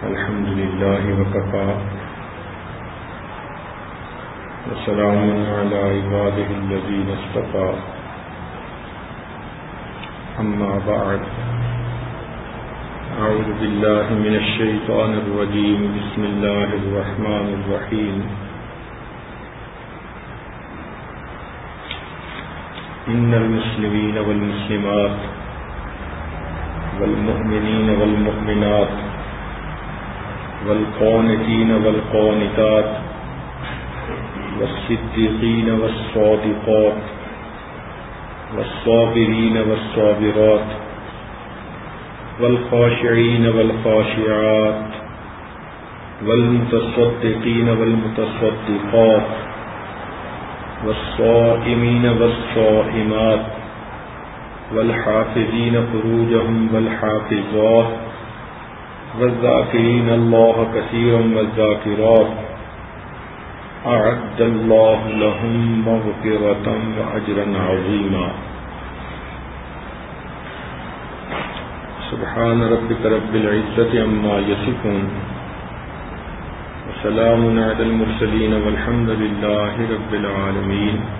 الحمد لله وكفى. وسلام على عباده الذين اصطفى. أما بعد. أعوذ بالله من الشيطان الرجيم. بسم الله الرحمن الرحيم. إن المسلمين والمسلمات والمؤمنين والمؤمنات والقانتين والقانتات والصديقين والصادقات والصابرين والصابرات والخاشعين والخاشعات والمتصدقين والمتصدقات والصائمين والصائمات والحافظين فروجهم والحافظات والذاكرين الله كثيرا والذاكرات. أعد الله لهم مغفرة وأجرا عظيما. سبحان ربك رب العزة عما يصفون. وسلام على المرسلين والحمد لله رب العالمين.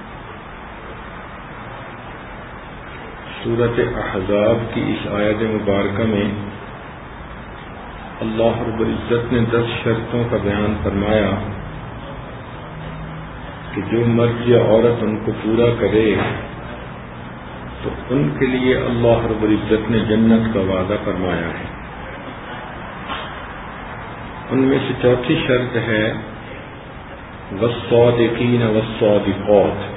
سورت احزاب کی اس آیت مبارکہ میں اللہ رب العزت نے دس شرطوں کا بیان فرمایا کہ جو مرد یا عورت ان کو پورا کرے تو ان کے لیے اللہ رب العزت نے جنت کا وعدہ فرمایا ہے۔ ان میں سے چوتھی شرط ہے وسعودین وسعودقوت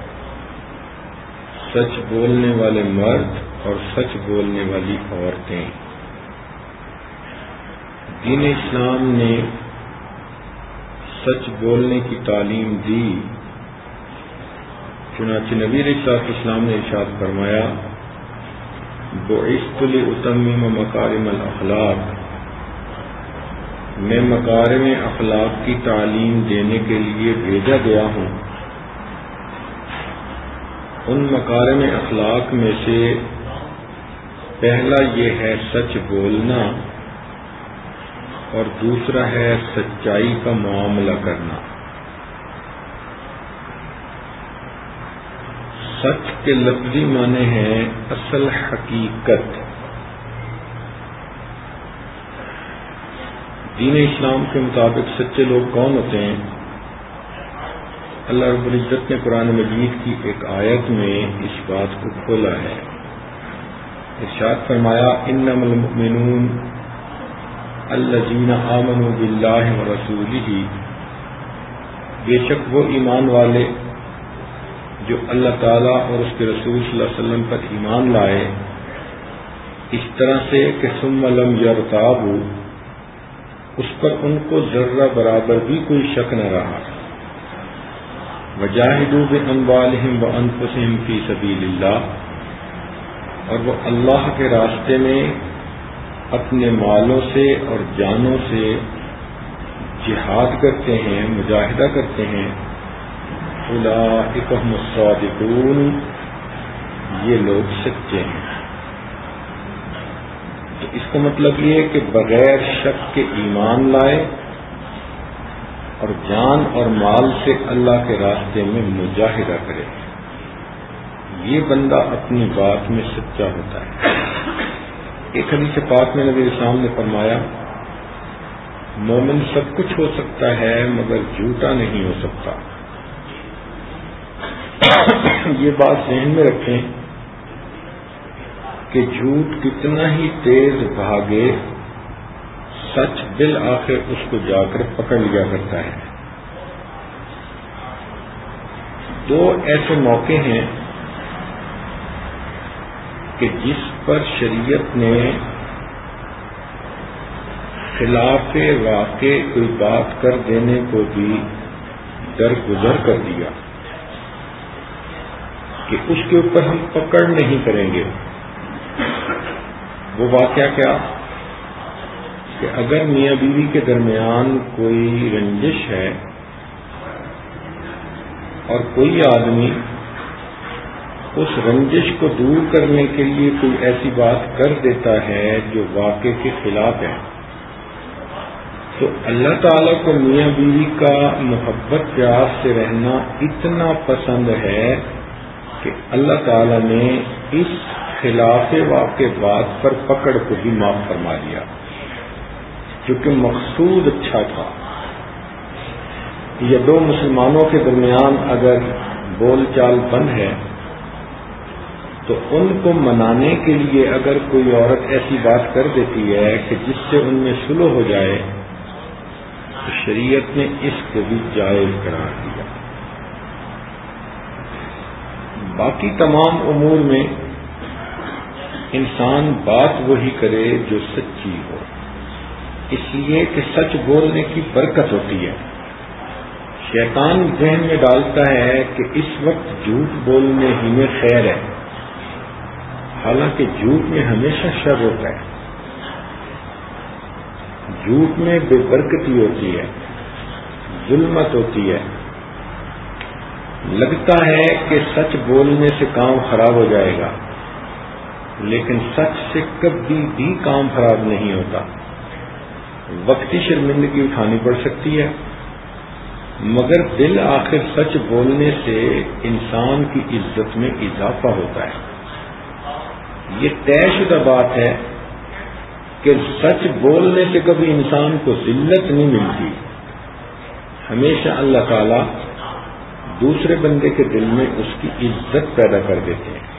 سچ بولنے والے مرد اور سچ بولنے والی عورتیں۔ دین اسلام نے سچ بولنے کی تعلیم دی۔ چنانچہ نبی رساط اسلام نے ارشاد فرمایا، بعثت لاتمم مکارم الاخلاق میں مکارم اخلاق کی تعلیم دینے کے لیے بھیجا گیا ہوں۔ ان مکارم اخلاق میں سے پہلا یہ ہے سچ بولنا اور دوسرا ہے سچائی کا معاملہ کرنا۔ سچ کے لفظی معنی ہیں اصل حقیقت۔ دین اسلام کے مطابق سچے لوگ کون ہوتے ہیں؟ اللہ رب العزت نے قرآن مجید کی ایک آیت میں اس بات کو کھولا ہے۔ ارشاد فرمایا انم المؤمنون الذین آمنوا باللہ ورسولہ. بے شک وہ ایمان والے جو اللہ تعالیٰ اور اس کے رسول صلی اللہ علیہ وسلم پر ایمان لائے، اس طرح سے کہ ثم لم یرتابوا، اس پر ان کو ذرہ برابر بھی کوئی شک نہ رہا۔ وجاہدوا باموالہم وانفسہم فی سبیل اللہ اور وہ اللہ کے راستے میں اپنے مالوں سے اور جانوں سے جہاد کرتے ہیں، مجاہدہ کرتے ہیں۔ اولئک الصادقون، یہ لوگ سچے ہیں۔ تو اس کا مطلب یہ ہے کہ بغیر شک کے ایمان لائے اور جان اور مال سے اللہ کے راستے میں مجاہدہ کرے۔ یہ بندہ اپنی بات میں سچا ہوتا ہے۔ ایک حدیث پاک میں نبی اسلام نے فرمایا، مومن سب کچھ ہو سکتا ہے مگر جھوٹا نہیں ہو سکتا۔ یہ بات ذہن میں رکھیں کہ جھوٹ کتنا ہی تیز بھاگے سچ بالآخر اس کو جا کر پکڑ لیا کرتا ہے۔ دو ایسے موقع ہیں کہ جس پر شریعت نے خلاف واقع کوئی بات کر دینے کو بھی درگزر کر دیا کہ اس کے اوپر ہم پکڑ نہیں کریں گے۔ وہ واقعہ کیا؟ کہ اگر میاں بیوی کے درمیان کوئی رنجش ہے اور کوئی آدمی اس رنجش کو دور کرنے کے لیے کوئی ایسی بات کر دیتا ہے جو واقع کے خلاف ہے، تو اللہ تعالیٰ کو میاں بیوی کا محبت پیار سے رہنا اتنا پسند ہے کہ اللہ تعالیٰ نے اس خلاف واقع بات پر پکڑ کو بھی معاف فرما دیا۔ کیونکہ مقصود اچھا تھا۔ یہ دو مسلمانوں کے درمیان اگر بول چال بند ہے، تو ان کو منانے کے لیے اگر کوئی عورت ایسی بات کر دیتی ہے کہ جس سے ان میں سلو ہو جائے، تو شریعت نے اس کو بھی جائز قرار دیا۔ باقی تمام امور میں انسان بات وہی کرے جو سچی ہو۔ اس لیے کہ سچ بولنے کی برکت ہوتی ہے۔ شیطان ذہن میں ڈالتا ہے کہ اس وقت جھوٹ بولنے ہی میں خیر ہے۔ حالانکہ جھوٹ میں ہمیشہ شر ہوتا ہے۔ جھوٹ میں بے برکتی ہوتی ہے، ظلمت ہوتی ہے۔ لگتا ہے کہ سچ بولنے سے کام خراب ہو جائے گا، لیکن سچ سے کبھی بھی کام خراب نہیں ہوتا۔ وقتی شرمندگی اٹھانی پڑ سکتی ہے۔ مگر دل آخر سچ بولنے سے انسان کی عزت میں اضافہ ہوتا ہے۔ یہ طے شدہ بات ہے کہ سچ بولنے سے کبھی انسان کو ذلت نہیں ملتی۔ ہمیشہ اللہ تعالی دوسرے بندے کے دل میں اس کی عزت پیدا کر دیتے ہیں۔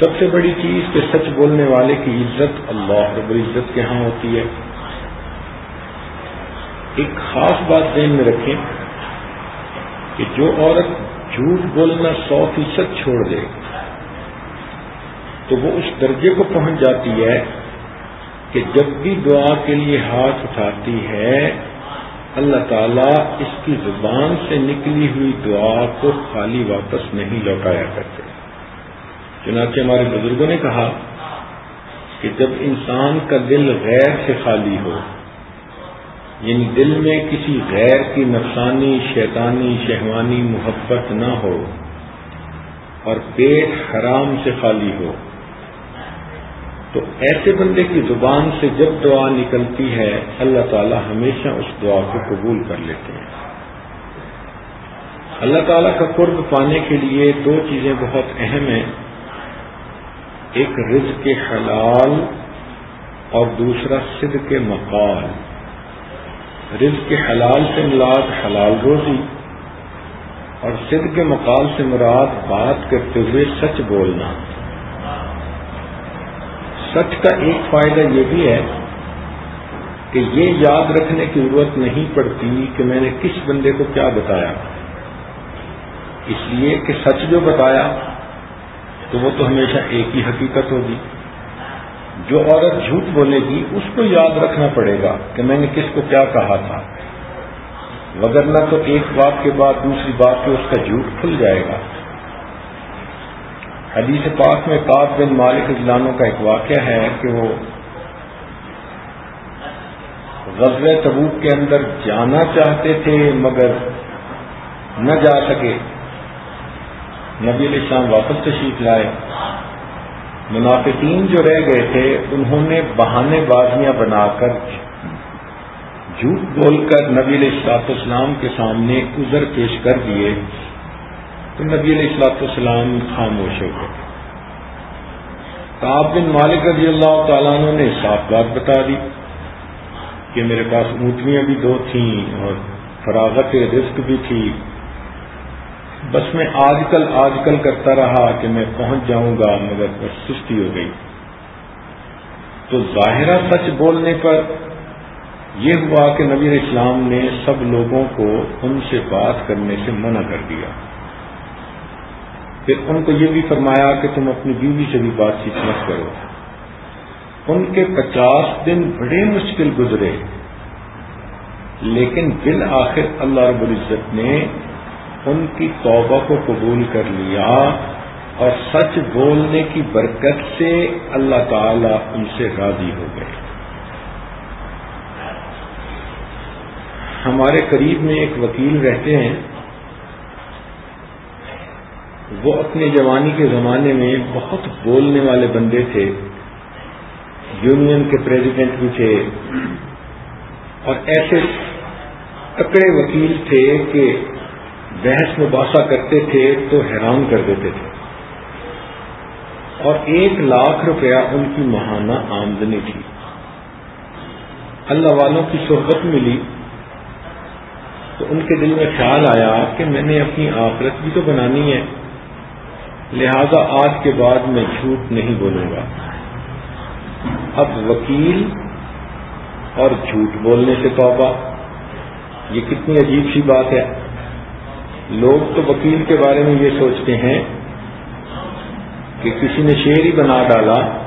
سب سے بڑی چیز کہ سچ بولنے والے کی عزت اللہ رب العزت کے ہاں ہوتی ہے۔ ایک خاص بات ذہن میں رکھیں کہ جو عورت جھوٹ بولنا سو فیصد چھوڑ دے تو وہ اس درجے کو پہنچ جاتی ہے کہ جب بھی دعا کے لیے ہاتھ اٹھاتی ہے، اللہ تعالیٰ اس کی زبان سے نکلی ہوئی دعا کو خالی واپس نہیں لوٹایا کرتے۔ چنانچہ ہمارے بزرگوں نے کہا کہ جب انسان کا دل غیر سے خالی ہو یعنی دل میں کسی غیر کی نفسانی، شیطانی، شہوانی محبت نہ ہو اور پیٹ حرام سے خالی ہو، تو ایسے بندے کی زبان سے جب دعا نکلتی ہے، اللہ تعالی ہمیشہ اس دعا کو قبول کر لیتے ہیں۔ اللہ تعالیٰ کا قرب پانے کے لیے دو چیزیں بہت اہم ہیں۔ ایک رز کے حلال اور دوسرا سد کے مقال۔ رز کے حلال سے مراد حلال روزی اور سد کے مقال سے مراد بات کرتے ہوئے سچ بولنا۔ سچ کا ایک فائدہ یہ بھی ہے کہ یہ یاد رکھنے کی ضرورت نہیں پڑتی کہ میں نے کس بندے کو کیا بتایا۔ اس لیے کہ سچ جو بتایا تو وہ تو ہمیشہ ایک ہی حقیقت ہوگی۔ جو عورت جھوٹ بولے گی، اس کو یاد رکھنا پڑے گا کہ میں نے کس کو کیا کہا تھا۔ وگرنہ تو ایک بات کے بعد دوسری بات پہ اس کا جھوٹ کھل جائے گا۔ حدیث پاک میں کاب بن مالک اجلانوں کا ایک واقعہ ہے کہ وہ غزل تبوک کے اندر جانا چاہتے تھے مگر نہ جا سکے۔ نبی علیہ السلام واپس تشریف لائے۔ منافقین جو رہ گئے تھے، انہوں نے بہانے بازیاں بنا کر جھوٹ بول کر نبی علیہ السلاط اسلام کے سامنے ازر پیش کر دیے تو نبی علیہ السلاط والسلام خاموش ہو گئے۔ کاب بن مالک رضی اللہ تعالیٰ نے صاف بات بتا دی کہ میرے پاس اونٹنیاں بھی دو تھیں اور فراغت رزق بھی تھی۔ بس میں آج کل آج کل کرتا رہا کہ میں پہنچ جاؤں گا، مگر بس سستی ہو گئی۔ تو ظاہرہ سچ بولنے پر یہ ہوا کہ نبی اسلام نے سب لوگوں کو ان سے بات کرنے سے منع کر دیا۔ پھر ان کو یہ بھی فرمایا کہ تم اپنی بیوی سے بھی بات چیت مت کرو۔ ان کے پچاس دن بڑے مشکل گزرے۔ لیکن بالآخر اللہ رب العزت نے ان کی توبہ کو قبول کر لیا اور سچ بولنے کی برکت سے اللہ تعالی ان سے راضی ہو گئے۔ ہمارے قریب میں ایک وکیل رہتے ہیں۔ وہ اپنے جوانی کے زمانے میں بہت بولنے والے بندے تھے۔ یونین کے پریزیڈنٹ بھی تھے۔ اور ایسے تکڑے وکیل تھے کہ بحث مباحثہ کرتے تھے تو حیران کر دیتے تھے۔ اور ایک لاکھ روپیہ ان کی ماہانہ آمدنی تھی۔ اللہ والوں کی صحبت ملی۔ تو ان کے دل میں خیال آیا کہ میں نے اپنی آخرت بھی تو بنانی ہے۔ لہذا آج کے بعد میں جھوٹ نہیں بولوں گا۔ اب وکیل اور جھوٹ بولنے سے توبہ۔ یہ کتنی عجیب سی بات ہے۔ لوگ تو وکیل کے بارے میں یہ سوچتے ہیں کہ کسی نے شعر ہی بنا ڈالا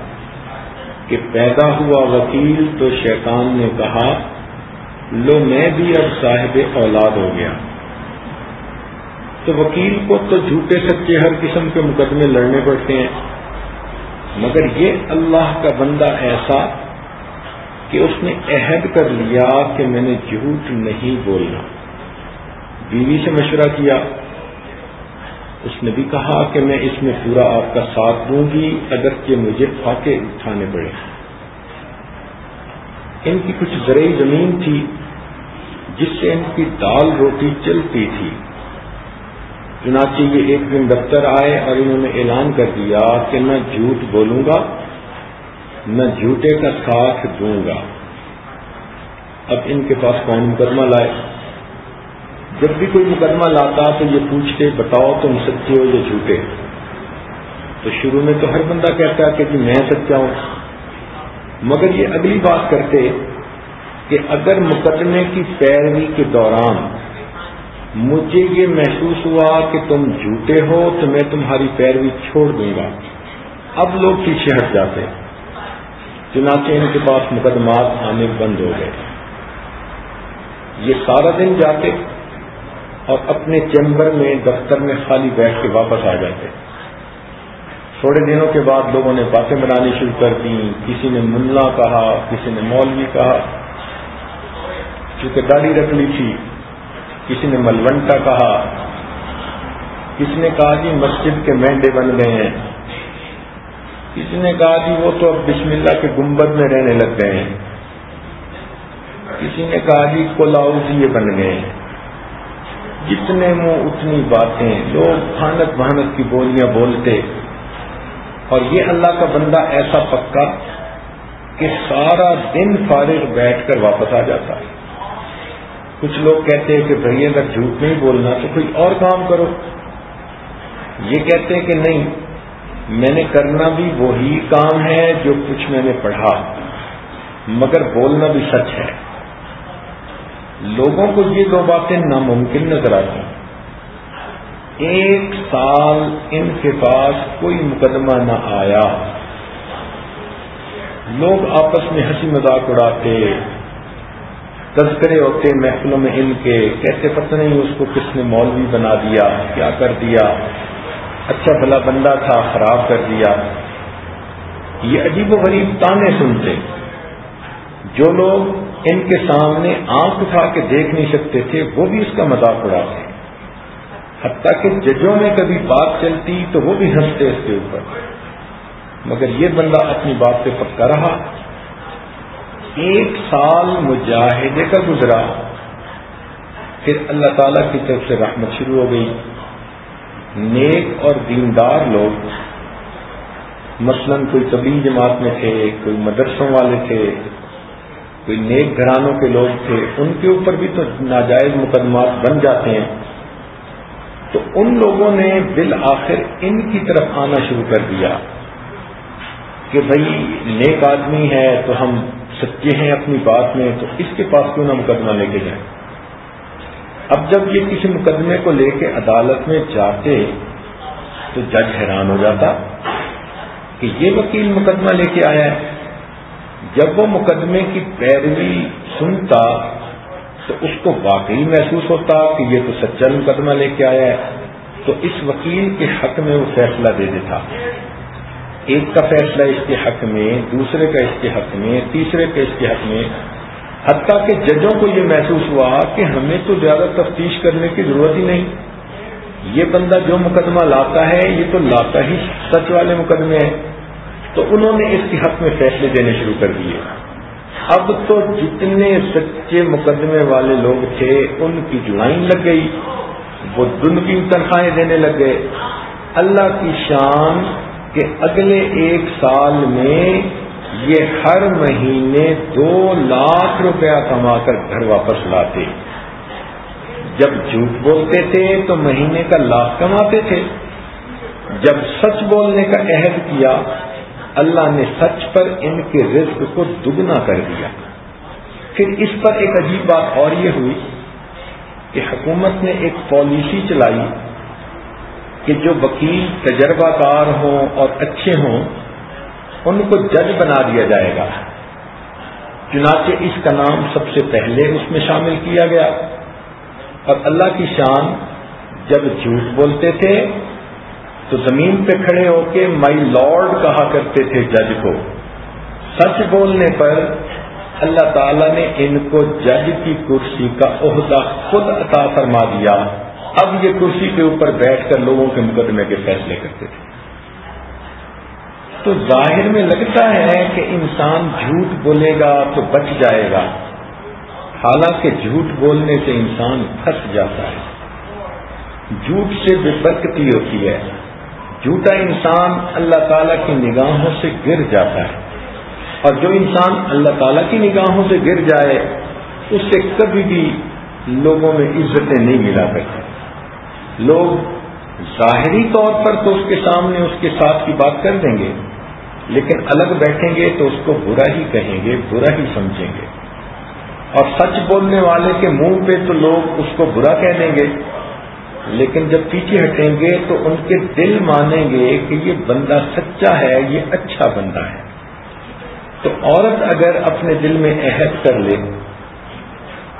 کہ پیدا ہوا وکیل تو شیطان نے کہا، لو میں بھی اب صاحب اولاد ہو گیا۔ تو وکیل کو تو جھوٹے سچے ہر قسم کے مقدمے لڑنے پڑتے ہیں۔ مگر یہ اللہ کا بندہ ایسا کہ اس نے عہد کر لیا کہ میں نے جھوٹ نہیں بولنا۔ بیوی سے مشورہ کیا۔ اس نے بھی کہا کہ میں اس میں پورا آپ کا ساتھ دوں گی اگر کہ مجھے فاقے اٹھانے پڑے۔ ان کی کچھ زرعی زمین تھی، جس سے ان کی دال روٹی چلتی تھی۔ چنانچہ یہ ایک دن دفتر آئے اور انہوں نے اعلان کر دیا کہ میں جھوٹ بولوں گا میں جھوٹے کا ساتھ دوں گا۔ اب ان کے پاس کون مقدمہ لائے۔ جب بھی کوئی مقدمہ لاتا تو یہ پوچھتے، بتاؤ تم سچے ہو یا جھوٹے؟ تو شروع میں تو ہر بندہ کہتا کہ جی میں سچا ہوں۔ مگر یہ اگلی بات کرتے کہ اگر مقدمے کی پیروی کے دوران مجھے یہ محسوس ہوا کہ تم جھوٹے ہو تو میں تمہاری پیروی چھوڑ دوں گا۔ اب لوگ پیچھے ہٹ جاتے چنانچہ ان کے پاس مقدمات آنے بند ہو گئے۔ یہ سارا دن جاتے اور اپنے چیمبر میں، دفتر میں خالی بیٹھ کے واپس آ جاتے۔ تھوڑے دنوں کے بعد لوگوں نے باتیں بنانی شروع کر دی کسی نے ملا کہا، کسی نے مولوی کہا۔ چونکہ داڑھی رکھ لی تھی، کسی نے ملونٹا کہا۔ کسی نے کہا جی مسجد کے مینڈے بن گئے ہیں۔ کسی نے کہا جی وہ تو اب بسم اللہ کے گنبد میں رہنے لگ گئے ہیں۔ کسی نے کہا جی کولاؤ جی بن گئے ہیں۔ جتنے منہ اتنی باتیں، لوگ بھانت بھانت کی بولیاں بولتے۔ اور یہ اللہ کا بندہ ایسا پکا کہ سارا دن فارغ بیٹھ کر واپس آ جاتا۔ ہے کچھ لوگ کہتے ہیں کہ بھائی اگر جھوٹ نہیں بولنا تو کوئی اور کام کرو۔ یہ کہتے ہیں کہ نہیں، میں نے کرنا بھی وہی کام ہے جو کچھ میں نے پڑھا، مگر بولنا بھی سچ ہے۔ لوگوں کو یہ دو باتیں ناممکن نظر آتی ایک سال ان کے پاس کوئی مقدمہ نہ آیا۔ لوگ آپس میں ہنسی مذاق اڑاتے، تذکرے ہوتے، محفلوں میں ان کے کیسے پتہ نہیں اس کو کس نے مولوی بنا دیا، کیا کر دیا۔ اچھا بھلا بندہ تھا، خراب کر دیا۔ یہ عجیب و غریب تانے سنتے۔ جو لوگ ان کے سامنے آنکھ اٹھا کے دیکھ نہیں سکتے تھے، وہ بھی اس کا مذاق اڑاتے حتیٰ کہ ججوں میں کبھی بات چلتی تو وہ بھی ہنستے اس کے اوپر۔ مگر یہ بندہ اپنی بات پہ پکا رہا۔ ایک سال مجاہدے کا گزرا۔ پھر اللہ تعالی کی طرف سے رحمت شروع ہو گئی۔ نیک اور دیندار لوگ۔ مثلا کوئی طبی جماعت میں تھے، کوئی مدرسوں والے تھے۔ کوئی نیک گھرانوں کے لوگ تھے، ان کے اوپر بھی تو ناجائز مقدمات بن جاتے ہیں۔ تو ان لوگوں نے بالآخر ان کی طرف آنا شروع کر دیا کہ بھائی نیک آدمی ہے تو ہم سچے ہیں اپنی بات میں، تو اس کے پاس کیوں نہ مقدمہ لے کے جائیں؟ اب جب یہ کسی مقدمے کو لے کے عدالت میں جاتے تو جج حیران ہو جاتا کہ یہ وکیل مقدمہ لے کے آیا ہے۔ جب وہ مقدمے کی پیروی سنتا تو اس کو واقعی محسوس ہوتا کہ یہ تو سچا مقدمہ لے کے آیا ہے، تو اس وکیل کے حق میں وہ فیصلہ دے دیتا۔ ایک کا فیصلہ اس کے حق میں، دوسرے کا اس کے حق میں، تیسرے کا اس کے حق میں۔ حتیٰ کہ ججوں کو یہ محسوس ہوا کہ ہمیں تو زیادہ تفتیش کرنے کی ضرورت ہی نہیں۔ یہ بندہ جو مقدمہ لاتا ہے، یہ تو لاتا ہی سچ والے مقدمے ہیں۔ تو انہوں نے اس کے حق میں فیصلے دینے شروع کر دیے۔ اب تو جتنے سچے مقدمے والے لوگ تھے، ان کی لائن لگ گئی، وہ دن کی تنخواہیں دینے لگ گئے۔ اللہ کی شان کہ اگلے ایک سال میں یہ ہر مہینے دو لاکھ روپیہ کما کر گھر واپس لاتے۔ جب جھوٹ بولتے تھے تو مہینے کا لاکھ کماتے تھے۔ جب سچ بولنے کا عہد کیا اللہ نے سچ پر ان کے رزق کو دگنا کر دیا۔ پھر اس پر ایک عجیب بات اور یہ ہوئی کہ حکومت نے ایک پالیسی چلائی کہ جو وکیل تجربہ کار ہوں اور اچھے ہوں، ان کو جج بنا دیا جائے گا۔ چنانچہ اس کا نام سب سے پہلے اس میں شامل کیا گیا۔ اور اللہ کی شان جب جھوٹ بولتے تھے تو زمین پہ کھڑے ہو کے مائی لارڈ کہا کرتے تھے جج کو۔ سچ بولنے پر اللہ تعالی نے ان کو جج کی کرسی کا عہدہ خود عطا فرما دیا۔ اب یہ کرسی کے اوپر بیٹھ کر لوگوں کے مقدمے کے فیصلے کرتے تھے۔ تو ظاہر میں لگتا ہے کہ انسان جھوٹ بولے گا تو بچ جائے گا۔ حالانکہ جھوٹ بولنے سے انسان پھنس جاتا ہے۔ جھوٹ سے بے برکتی ہوتی ہے۔ جھوٹا انسان اللہ تعالی کی نگاہوں سے گر جاتا ہے اور جو انسان اللہ تعالی کی نگاہوں سے گر جائے، اس سے کبھی بھی لوگوں میں عزتیں نہیں ملا کرتی لوگ ظاہری طور پر تو اس کے سامنے اس کے ساتھ کی بات کر دیں گے، لیکن الگ بیٹھیں گے تو اس کو برا ہی کہیں گے، برا ہی سمجھیں گے۔ اور سچ بولنے والے کے منہ پہ تو لوگ اس کو برا کہہ دیں گے۔ لیکن جب پیچھے ہٹیں گے تو ان کے دل مانیں گے کہ یہ بندہ سچا ہے، یہ اچھا بندہ ہے۔ تو عورت اگر اپنے دل میں عہد کر لے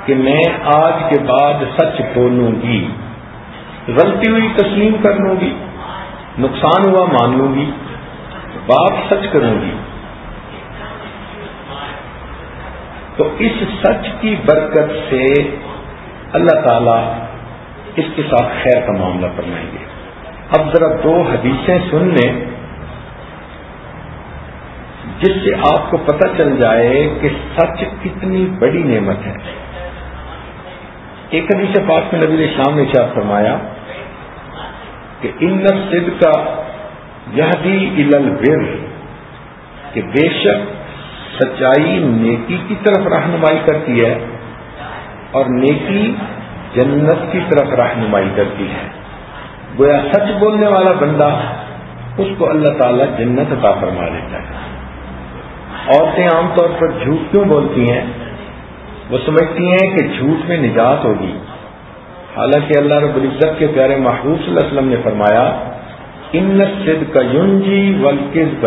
کہ میں آج کے بعد سچ بولوں گی، غلطی ہوئی تسلیم کر لوں گی، نقصان ہوا مان لوں گی بات سچ کروں گی۔ تو اس سچ کی برکت سے اللہ تعالی اس کے ساتھ خیر کا معاملہ فرمائیں گے۔ اب ذرا دو حدیثیں سن لیں۔ جس سے آپ کو پتہ چل جائے کہ سچ کتنی بڑی نعمت ہے۔ ایک حدیث پاک میں نبی اسلام نے چار فرمایا کہ ان سد کا یہ بھی البر کہ بے شک سچائی نیکی کی طرف رہنمائی کرتی ہے اور نیکی جنت کی طرف رہنمائی کرتی ہے۔ گویا سچ بولنے والا بندہ اس کو اللہ تعالی جنت عطا فرما دیتا ہے۔ عورتیں عام طور پر جھوٹ کیوں بولتی ہیں؟ وہ سمجھتی ہیں کہ جھوٹ میں نجات ہوگی۔ حالانکہ اللہ رب العزت کے پیارے محبوب صلی اللہ علیہ وسلم نے فرمایا، ان سد کا یون جی ولکز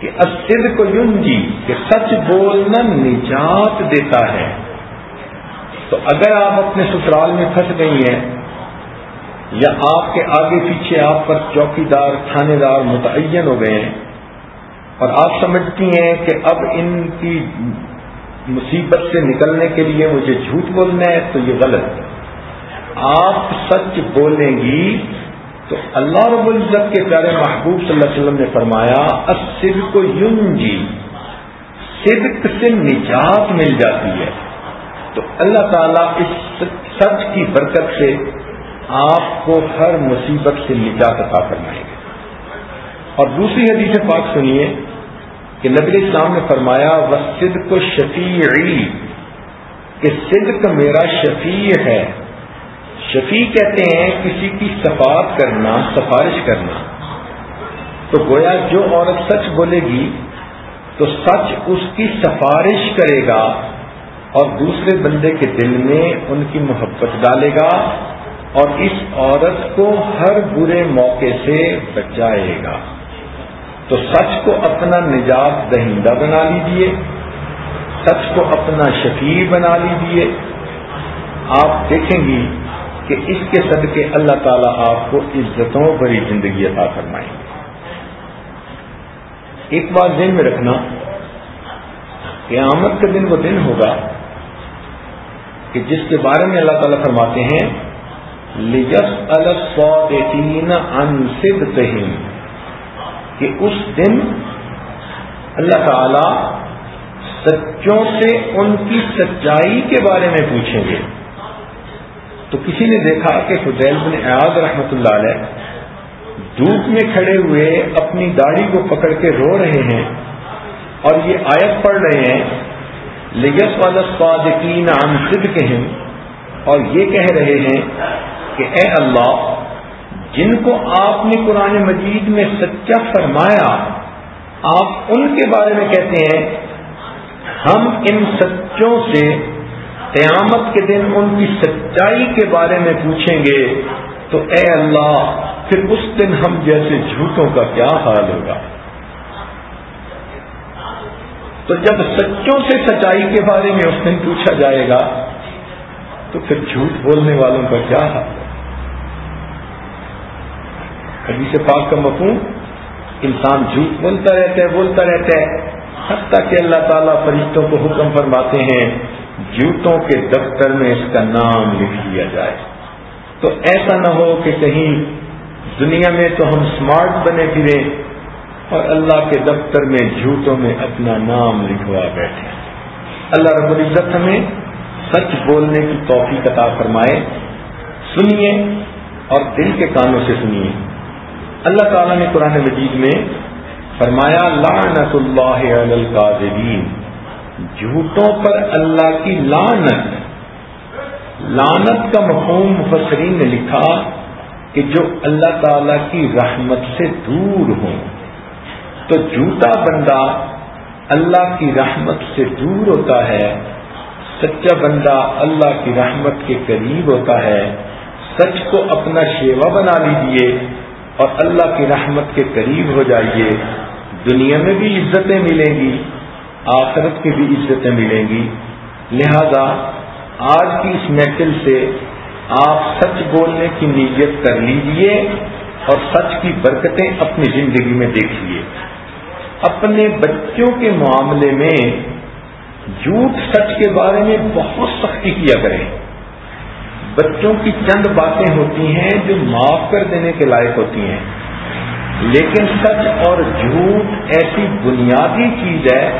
کہ اسد کو یون جی کہ سچ بولنا نجات دیتا ہے۔ تو اگر آپ اپنے سسرال میں پھنس گئی ہیں یا آپ کے آگے پیچھے آپ پر چوکی دار تھانے دار متعین ہو گئے ہیں اور آپ سمجھتی ہیں کہ اب ان کی مصیبت سے نکلنے کے لیے مجھے جھوٹ بولنا ہے، تو یہ غلط آپ سچ بولیں گی تو اللہ رب العزت کے پیارے محبوب صلی اللہ علیہ وسلم نے فرمایا اسد کو یون جی صدق سے نجات مل جاتی ہے۔ تو اللہ تعالیٰ اس سچ کی برکت سے آپ کو ہر مصیبت سے نجات عطا فرمائیں گے اور دوسری حدیث پاک سنیے کہ نبی اسلام نے فرمایا وہ سد کو شفیع کہ صدق میرا شفیع ہے۔ شفیع کہتے ہیں کسی کی صفات کرنا، سفارش کرنا۔ تو گویا جو عورت سچ بولے گی، تو سچ اس کی سفارش کرے گا۔ اور دوسرے بندے کے دل میں ان کی محبت ڈالے گا اور اس عورت کو ہر برے موقع سے بچائے گا۔ تو سچ کو اپنا نجات دہندہ بنا لیجیے سچ کو اپنا شفیع بنا لیجیے آپ دیکھیں گی کہ اس کے صدقے اللہ تعالیٰ آپ کو عزتوں بری زندگی عطا فرمائیں گے ایک بات ذہن میں رکھنا کہ آمد کا دن وہ دن ہوگا کہ جس کے بارے میں اللہ تعالیٰ فرماتے ہیں کہ اس دن اللہ تعالی سچوں سے ان کی سچائی کے بارے میں پوچھیں گے۔ تو کسی نے دیکھا کہ فضیل بن اعاد رحمت اللہ علیہ دھوپ میں کھڑے ہوئے اپنی داڑھی کو پکڑ کے رو رہے ہیں اور یہ آیت پڑھ رہے ہیں لگس والا صادقین عن صدقہم، اور یہ کہہ رہے ہیں کہ اے اللہ، جن کو آپ نے قرآن مجید میں سچا فرمایا، آپ ان کے بارے میں کہتے ہیں، ہم ان سچوں سے قیامت کے دن ان کی سچائی کے بارے میں پوچھیں گے، تو اے اللہ، پھر اس دن ہم جیسے جھوٹوں کا کیا حال ہوگا؟ تو جب سچوں سے سچائی کے بارے میں اس دن پوچھا جائے گا، تو پھر جھوٹ بولنے والوں کا کیا حال ہے؟ کبھی سے پاک کا مفہوم، انسان جھوٹ بولتا رہتا ہے، بولتا رہتا ہے، حتیٰ کہ اللہ تعالیٰ فرشتوں کو حکم فرماتے ہیں جوتوں کے دفتر میں اس کا نام لکھ دیا جائے۔ تو ایسا نہ ہو کہ کہیں دنیا میں تو ہم سمارٹ بنے پھرے اور اللہ کے دفتر میں جھوٹوں میں اپنا نام لکھوا بیٹھے اللہ رب العزت ہمیں سچ بولنے کی توفیق عطا فرمائے۔ سنیے اور دل کے کانوں سے سنیے۔ اللہ تعالیٰ نے قرآن مجید میں فرمایا، لعنت اللہ علی القاذبین۔ جھوٹوں پر اللہ کی لانت لانت کا مفہوم مفسرین نے لکھا کہ جو اللہ تعالی کی رحمت سے دور ہوں۔ تو جھوٹا بندہ اللہ کی رحمت سے دور ہوتا ہے، سچا بندہ اللہ کی رحمت کے قریب ہوتا ہے، سچ کو اپنا شیوا بنا لیجیے اور اللہ کی رحمت کے قریب ہو جائیے، دنیا میں بھی عزتیں ملیں گی، آخرت کی بھی عزتیں ملیں گی۔ لہذا آج کی اس محفل سے آپ سچ بولنے کی نیت کر لیجیے اور سچ کی برکتیں اپنی زندگی میں دیکھیے۔ اپنے بچوں کے معاملے میں جھوٹ سچ کے بارے میں بہت سختی کیا کریں۔ بچوں کی چند باتیں ہوتی ہیں جو معاف کر دینے کے لائق ہوتی ہیں۔ لیکن سچ اور جھوٹ ایسی بنیادی چیز ہے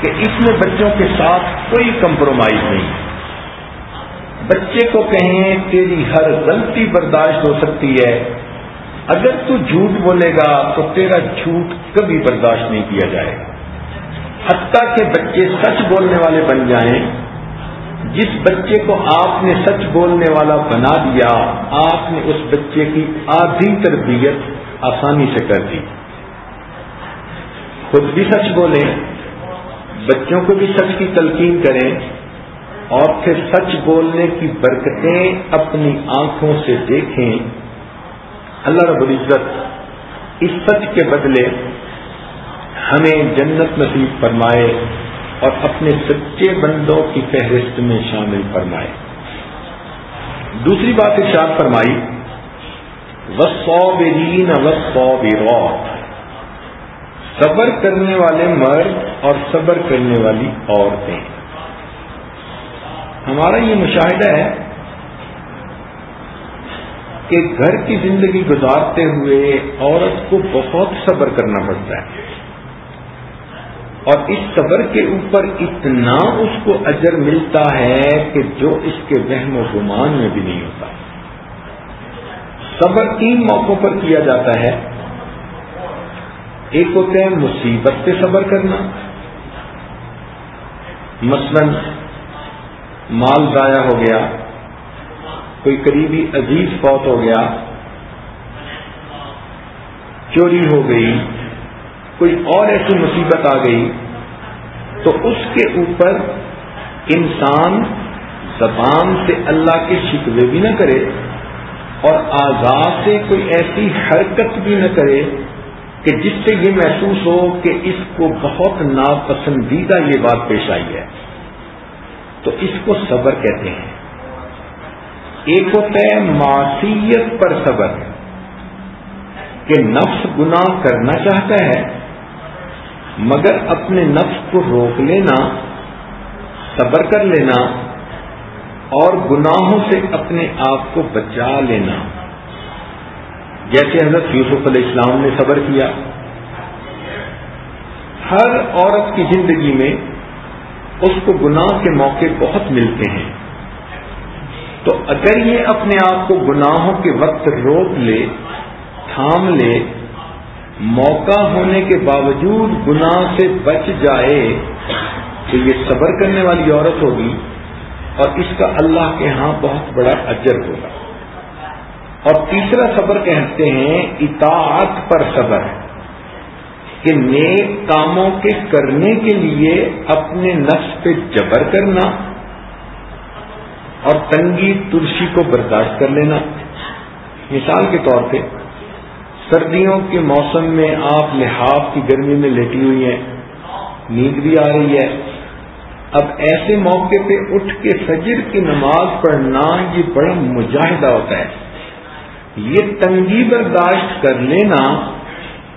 کہ اس میں بچوں کے ساتھ کوئی کمپرومائز نہیں۔ بچے کو کہیں تیری ہر غلطی برداشت ہو سکتی ہے۔ اگر تو جھوٹ بولے گا تو تیرا جھوٹ کبھی برداشت نہیں کیا جائے گا۔ حتیٰ کہ بچے سچ بولنے والے بن جائیں۔ جس بچے کو آپ نے سچ بولنے والا بنا دیا، آپ نے اس بچے کی آدھی تربیت آسانی سے کر دی۔ خود بھی سچ بولیں، بچوں کو بھی سچ کی تلقین کریں اور پھر سچ بولنے کی برکتیں اپنی آنکھوں سے دیکھیں۔ اللہ رب العزت اس سچ کے بدلے ہمیں جنت نصیب فرمائے اور اپنے سچے بندوں کی فہرست میں شامل فرمائے۔ دوسری بات ارشاد فرمائی وسو برین صبر کرنے والے مرد اور صبر کرنے والی عورتیں۔ ہمارا یہ مشاہدہ ہے کہ گھر کی زندگی گزارتے ہوئے عورت کو بہت صبر کرنا پڑتا ہے۔ اور اس صبر کے اوپر اتنا اس کو اجر ملتا ہے کہ جو اس کے وہم و گمان میں بھی نہیں ہوتا۔ صبر تین موقعوں پر کیا جاتا ہے۔ ایک ہوتے ہیں مصیبت پہ صبر کرنا۔ مثلا مال ضائع ہو گیا۔ کوئی قریبی عزیز فوت ہو گیا، چوری ہو گئی، کوئی اور ایسی مصیبت آ گئی، تو اس کے اوپر انسان زبان سے اللہ کے شکوے بھی نہ کرے اور آزاد سے کوئی ایسی حرکت بھی نہ کرے کہ جس سے یہ محسوس ہو کہ اس کو بہت ناپسندیدہ یہ بات پیش آئی ہے۔ تو اس کو صبر کہتے ہیں۔ ایک ہوتا ہے معصیت پر صبر، کہ نفس گناہ کرنا چاہتا ہے، مگر اپنے نفس کو روک لینا، صبر کر لینا، اور گناہوں سے اپنے آپ کو بچا لینا۔ جیسے حضرت یوسف علیہ السلام نے صبر کیا۔ ہر عورت کی زندگی میں اس کو گناہ کے موقع بہت ملتے ہیں۔ تو اگر یہ اپنے آپ کو گناہوں کے وقت روک لے، تھام لے، موقع ہونے کے باوجود گناہ سے بچ جائے، تو یہ صبر کرنے والی عورت ہوگی اور اس کا اللہ کے ہاں بہت بڑا اجر ہوگا۔ اور تیسرا صبر کہتے ہیں، اطاعت پر صبر کہ نیک کاموں کے کرنے کے لیے اپنے نفس پہ جبر کرنا اور تنگی ترشی کو برداشت کر لینا۔ مثال کے طور پہ، سردیوں کے موسم میں آپ لحاظ کی گرمی میں لیٹی ہوئی ہیں، نیند بھی آ رہی ہے۔ اب ایسے موقع پہ اٹھ کے فجر کی نماز پڑھنا یہ بڑا مجاہدہ ہوتا ہے۔ یہ تنگی برداشت کر لینا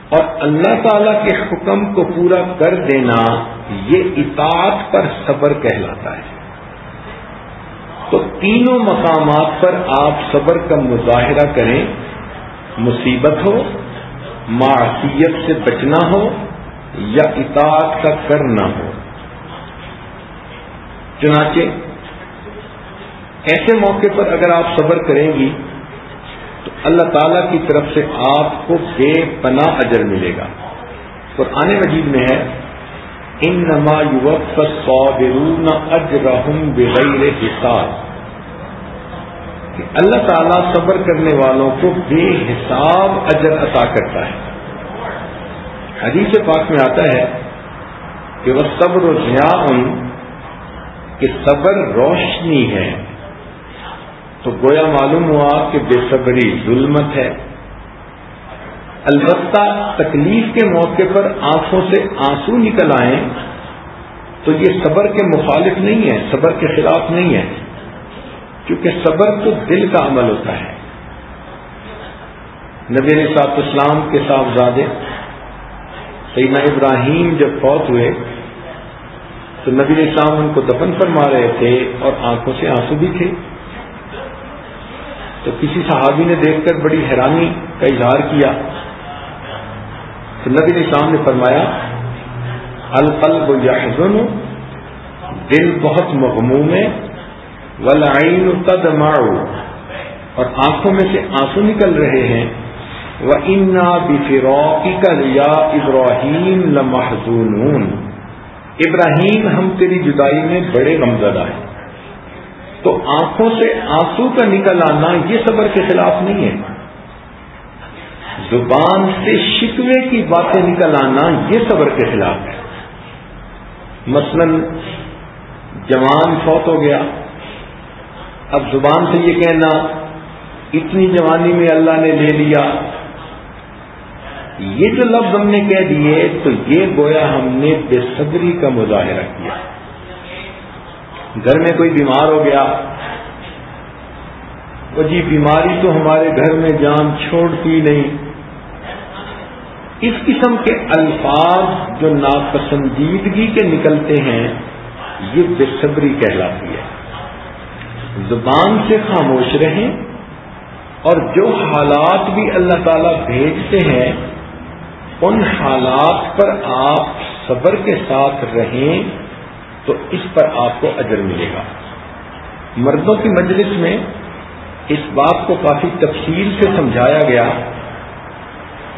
اور اللہ تعالی کے حکم کو پورا کر دینا، یہ اطاعت پر صبر کہلاتا ہے۔ تو تینوں مقامات پر آپ صبر کا مظاہرہ کریں، مصیبت ہو، معصیت سے بچنا ہو، یا اطاعت کا کرنا ہو۔ چنانچہ، ایسے موقع پر اگر آپ صبر کریں گی، تو اللہ تعالی کی طرف سے آپ کو بے پناہ اجر ملے گا۔ اور آنے مجید میں ہے ان نما یوک صابرون اجرحم بغیر حساب کہ اللہ تعالیٰ صبر کرنے والوں کو بے حساب اجر عطا کرتا ہے۔ حدیث پاک میں آتا ہے کہ وہ صبر و ضیاء کہ صبر روشنی ہے۔ تو گویا معلوم ہوا کہ بے صبری ظلمت ہے۔ البتہ تکلیف کے موقع پر آنکھوں سے آنسو نکل آئیں تو یہ صبر کے مخالف نہیں ہے، صبر کے خلاف نہیں ہے، کیونکہ صبر تو دل کا عمل ہوتا ہے۔ نبی صاحب اسلام کے صاحبزادے سیدنا ابراہیم جب فوت ہوئے تو نبی اسلام ان کو دفن فرما رہے تھے اور آنکھوں سے آنسو بھی تھے۔ تو کسی صحابی نے دیکھ کر بڑی حیرانی کا اظہار کیا۔ تو نبی اسلام نے فرمایا، القلب یحزن، دل بہت مغموم ہے ولعین تدمع، اور آنکھوں میں سے آنسو نکل رہے ہیں وہ انا بفروقی کا یا ابراہیم لمحزون ابراہیم ہم تیری جدائی میں بڑے غمزدہ ہیں۔ تو آنکھوں سے آنسو کا نکل آنا یہ صبر کے خلاف نہیں ہے۔ زبان سے شکوے کی باتیں نکل آنا یہ صبر کے خلاف ہے۔ مثلا جوان فوت ہو گیا۔ اب زبان سے یہ کہنا، اتنی جوانی میں اللہ نے لے لیا۔ یہ جو لفظ ہم نے کہہ دیے، تو یہ گویا ہم نے بے صبری کا مظاہرہ کیا۔ گھر میں کوئی بیمار ہو گیا۔ وہ جی بیماری تو ہمارے گھر میں جان چھوڑتی نہیں۔ اس قسم کے الفاظ جو ناپسندیدگی کے نکلتے ہیں، یہ بے صبری کہلاتی ہے۔ زبان سے خاموش رہیں اور جو حالات بھی اللہ تعالی بھیجتے ہیں، ان حالات پر آپ صبر کے ساتھ رہیں تو اس پر آپ کو اجر ملے گا۔ مردوں کی مجلس میں اس بات کو کافی تفصیل سے سمجھایا گیا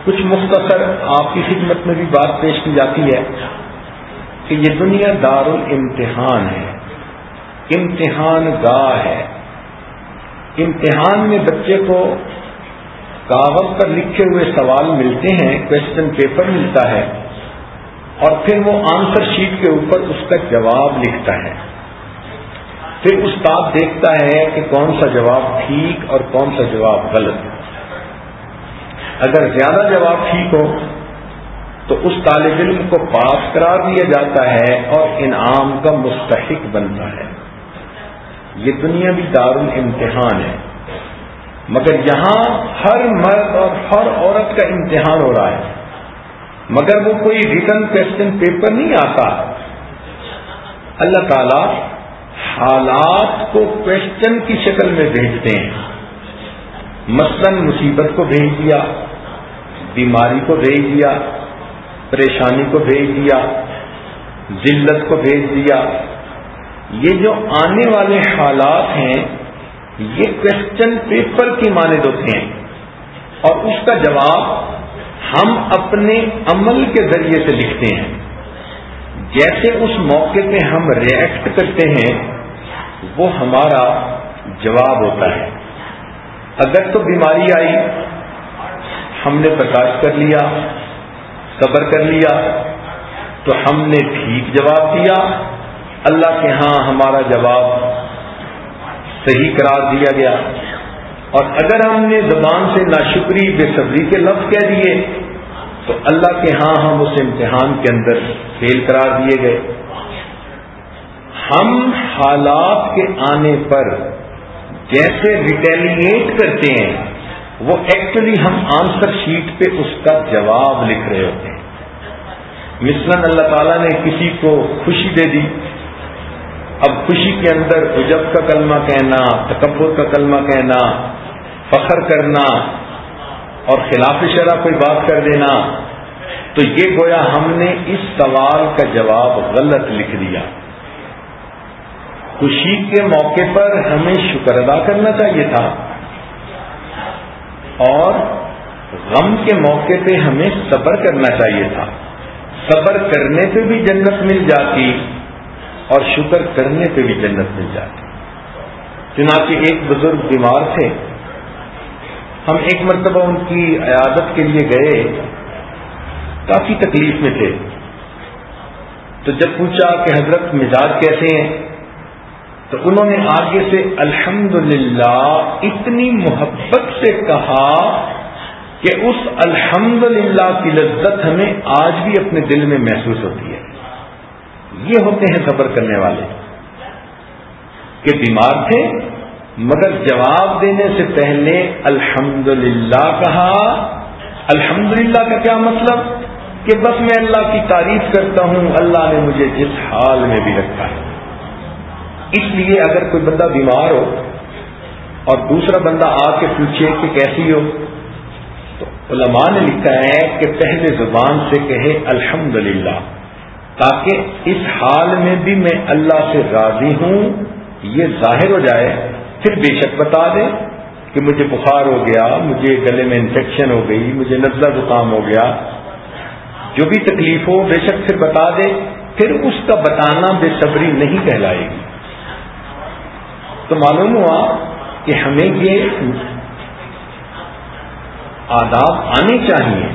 کچھ مختصر آپ کی خدمت میں بھی بات پیش کی جاتی ہے کہ یہ دنیا دار الامتحان ہے۔ امتحان گاہ ہے۔ امتحان میں بچے کو کاغذ پر لکھے ہوئے سوال ملتے ہیں کوشچن پیپر ملتا ہے اور پھر وہ آنسر شیٹ کے اوپر اس کا جواب لکھتا ہے۔ پھر استاد دیکھتا ہے کہ کون سا جواب ٹھیک اور کون سا جواب غلط۔ اگر زیادہ جواب ٹھیک ہو، تو اس طالب علم کو پاس قرار دیا جاتا ہے اور انعام کا مستحق بنتا ہے۔ یہ دنیا بھی دار الامتحان ہے۔ مگر یہاں ہر مرد اور ہر عورت کا امتحان ہو رہا ہے۔ مگر وہ کوئی ریٹرن کوشچن پیپر نہیں آتا۔ اللہ تعالی حالات کو کوشچن کی شکل میں بھیجتے ہیں۔ مثلا مصیبت کو بھیج دیا۔ بیماری کو بھیج دیا، پریشانی کو بھیج دیا، ذلت کو بھیج دیا۔ یہ جو آنے والے حالات ہیں، یہ کوشچن پیپر کی مانند ہوتے ہیں۔ اور اس کا جواب ہم اپنے عمل کے ذریعے سے لکھتے ہیں۔ جیسے اس موقع پہ ہم ریئیکٹ کرتے ہیں، وہ ہمارا جواب ہوتا ہے۔ اگر تو بیماری آئی ہم نے برداشت کر لیا، صبر کر لیا، تو ہم نے ٹھیک جواب دیا۔ اللہ کے ہاں ہمارا جواب صحیح قرار دیا گیا۔ اور اگر ہم نے زبان سے ناشکری، بے صبری کے لفظ کہہ دیے، تو اللہ کے ہاں ہم اس امتحان کے اندر فیل قرار دیے گئے۔ ہم حالات کے آنے پر جیسے ریٹیلیٹ کرتے ہیں وہ ایکچولی ہم آنسر شیٹ پہ اس کا جواب لکھ رہے ہوتے ہیں۔ مثلاً اللہ تعالیٰ نے کسی کو خوشی دے دی۔ اب خوشی کے اندر عجب کا کلمہ کہنا، تکبر کا کلمہ کہنا، فخر کرنا اور خلاف شرح کوئی بات کر دینا، تو یہ گویا ہم نے اس سوال کا جواب غلط لکھ دیا۔ خوشی کے موقع پر ہمیں شکر ادا کرنا چاہیے تھا۔ اور غم کے موقع پہ ہمیں صبر کرنا چاہیے تھا۔ صبر کرنے پہ بھی جنت مل جاتی اور شکر کرنے پہ بھی جنت مل جاتی۔ چنانچہ ایک بزرگ بیمار تھے۔ ہم ایک مرتبہ ان کی عیادت کے لیے گئے۔ کافی تکلیف میں تھے۔ تو جب پوچھا کہ حضرت مزاج کیسے ہیں؟ تو انہوں نے آگے سے الحمد اتنی محبت سے کہا کہ اس الحمد کی لذت ہمیں آج بھی اپنے دل میں محسوس ہوتی ہے۔ یہ ہوتے ہیں سفر کرنے والے۔ کہ بیمار تھے، مگر جواب دینے سے پہلے الحمد کہا۔ الحمد کا کیا مطلب؟ کہ بس میں اللہ کی تعریف کرتا ہوں، اللہ نے مجھے جس حال میں بھی رکھا ہے۔ اس لیے اگر کوئی بندہ بیمار ہو اور دوسرا بندہ آ کے پوچھے کہ کیسی ہو، تو علماء نے لکھا ہے کہ پہلے زبان سے کہے الحمد تاکہ اس حال میں بھی میں اللہ سے راضی ہوں، یہ ظاہر ہو جائے، پھر بے شک بتا دے کہ مجھے بخار ہو گیا، مجھے گلے میں انفیکشن ہو گئی، مجھے نزلہ زکام ہو گیا، جو بھی تکلیف ہو بے شک پھر بتا دے، پھر اس کا بتانا بے صبری نہیں کہلائے گی۔ تو معلوم ہوا کہ ہمیں یہ آداب آنے چاہیے۔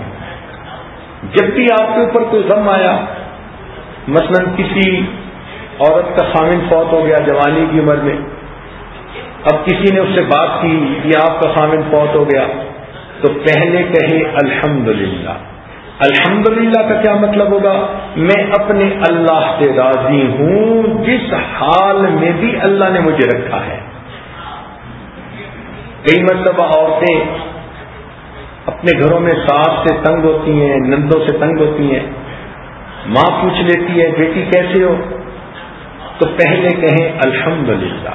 جب بھی آپ کے اوپر کوئی غم آیا، مثلا کسی عورت کا خامن فوت ہو گیا جوانی کی عمر میں، اب کسی نے اس سے بات کی کہ آپ کا خامن فوت ہو گیا، تو پہلے کہے الحمدللہ۔ الحمدللہ کا کیا مطلب ہوگا؟ میں اپنے اللہ سے راضی ہوں، جس حال میں بھی اللہ نے مجھے رکھا ہے۔ کئی مرتبہ عورتیں اپنے گھروں میں ساس سے تنگ ہوتی ہیں، نندوں سے تنگ ہوتی ہیں۔ ماں پوچھ لیتی ہے، بیٹی کیسے ہو؟ تو پہلے کہیں، الحمدللہ.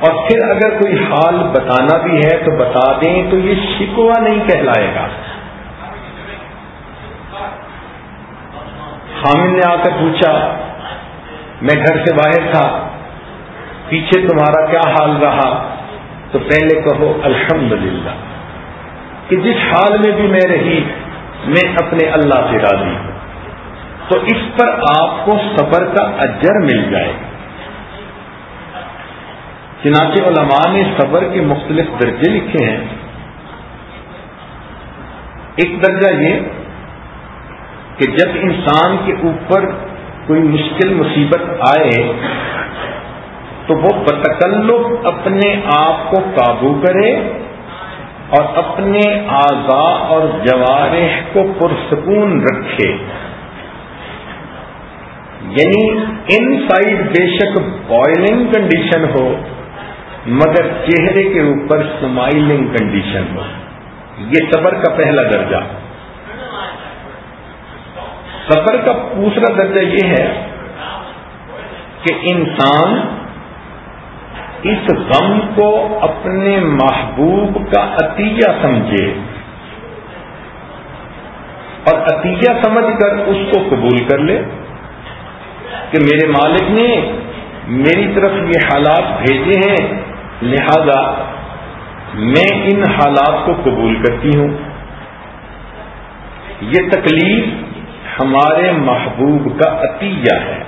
اور پھر اگر کوئی حال بتانا بھی ہے تو بتا دیں، تو یہ شکوا نہیں کہلائے گا۔ حامل نے آ کر پوچھا، میں گھر سے باہر تھا، پیچھے تمہارا کیا حال رہا؟ تو پہلے کہو، الحمدللہ۔ کہ جس حال میں بھی میں رہی، میں اپنے اللہ سے راضی ہوں۔ تو اس پر آپ کو صبر کا اجر مل جائے۔ چنانچہ علماء نے صبر کے مختلف درجے لکھے ہیں۔ ایک درجہ یہ کہ جب انسان کے اوپر کوئی مشکل مصیبت آئے تو وہ بتکلف اپنے آپ کو قابو کرے اور اپنے آزا اور جوارح کو پرسکون رکھے۔ یعنی ان سائڈ بے شک بوائلنگ کنڈیشن ہو، مگر چہرے کے اوپر سمائلنگ کنڈیشن ہو۔ یہ صبر کا پہلا درجہ۔ صبر کا دوسرا درجہ یہ ہے کہ انسان اس غم کو اپنے محبوب کا عطیہ سمجھے اور عطیہ سمجھ کر اس کو قبول کر لے کہ میرے مالک نے میری طرف یہ حالات بھیجے ہیں، لہذا میں ان حالات کو قبول کرتی ہوں۔ یہ تکلیف ہمارے محبوب کا عطیہ ہے۔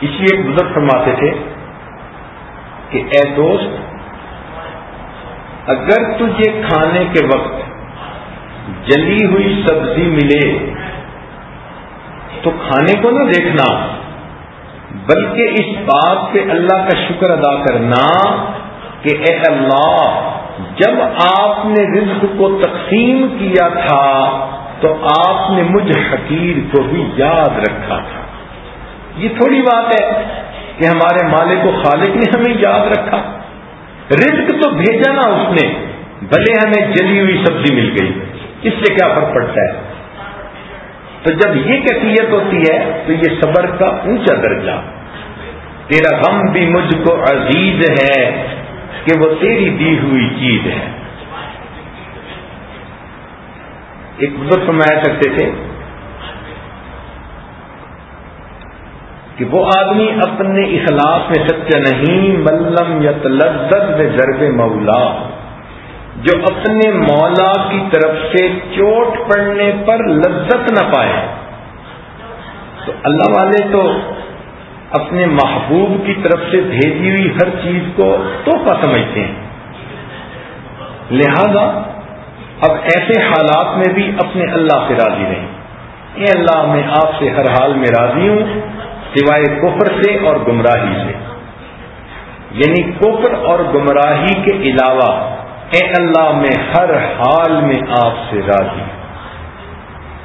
اس لیے بزرگ فرماتے تھے کہ اے دوست، اگر تجھے کھانے کے وقت جلی ہوئی سبزی ملے، تو کھانے کو نہ دیکھنا، بلکہ اس بات پہ اللہ کا شکر ادا کرنا کہ اے اللہ جب آپ نے رزق کو تقسیم کیا تھا، تو آپ نے مجھ حقیر کو بھی یاد رکھا تھا۔ یہ تھوڑی بات ہے کہ ہمارے مالک و خالق نے ہمیں یاد رکھا۔ رزق تو بھیجا نا اس نے، بھلے ہمیں جلی ہوئی سبزی مل گئی۔ اس سے کیا فرق پڑتا ہے؟ تو جب یہ کیفیت ہوتی ہے، تو یہ صبر کا اونچا درجہ۔ تیرا غم بھی مجھ کو عزیز ہے۔ کہ وہ تیری دی ہوئی چیز ہے۔ ایک بزرگ فرمایا کرتے تھے کہ وہ آدمی اپنے اخلاق میں سچا نہیں ملم یت لذت میں ضرب مولا، جو اپنے مولا کی طرف سے چوٹ پڑنے پر لذت نہ پائے۔ تو اللہ والے تو اپنے محبوب کی طرف سے بھیجی ہوئی ہر چیز کو تحفہ سمجھتے ہیں۔ لہذا اب ایسے حالات میں بھی اپنے اللہ سے راضی رہیں۔ اے اللہ، میں آپ سے ہر حال میں راضی ہوں، سوائے کفر سے اور گمراہی سے۔ یعنی کفر اور گمراہی کے علاوہ، اے اللہ، میں ہر حال میں آپ سے راضی ہوں۔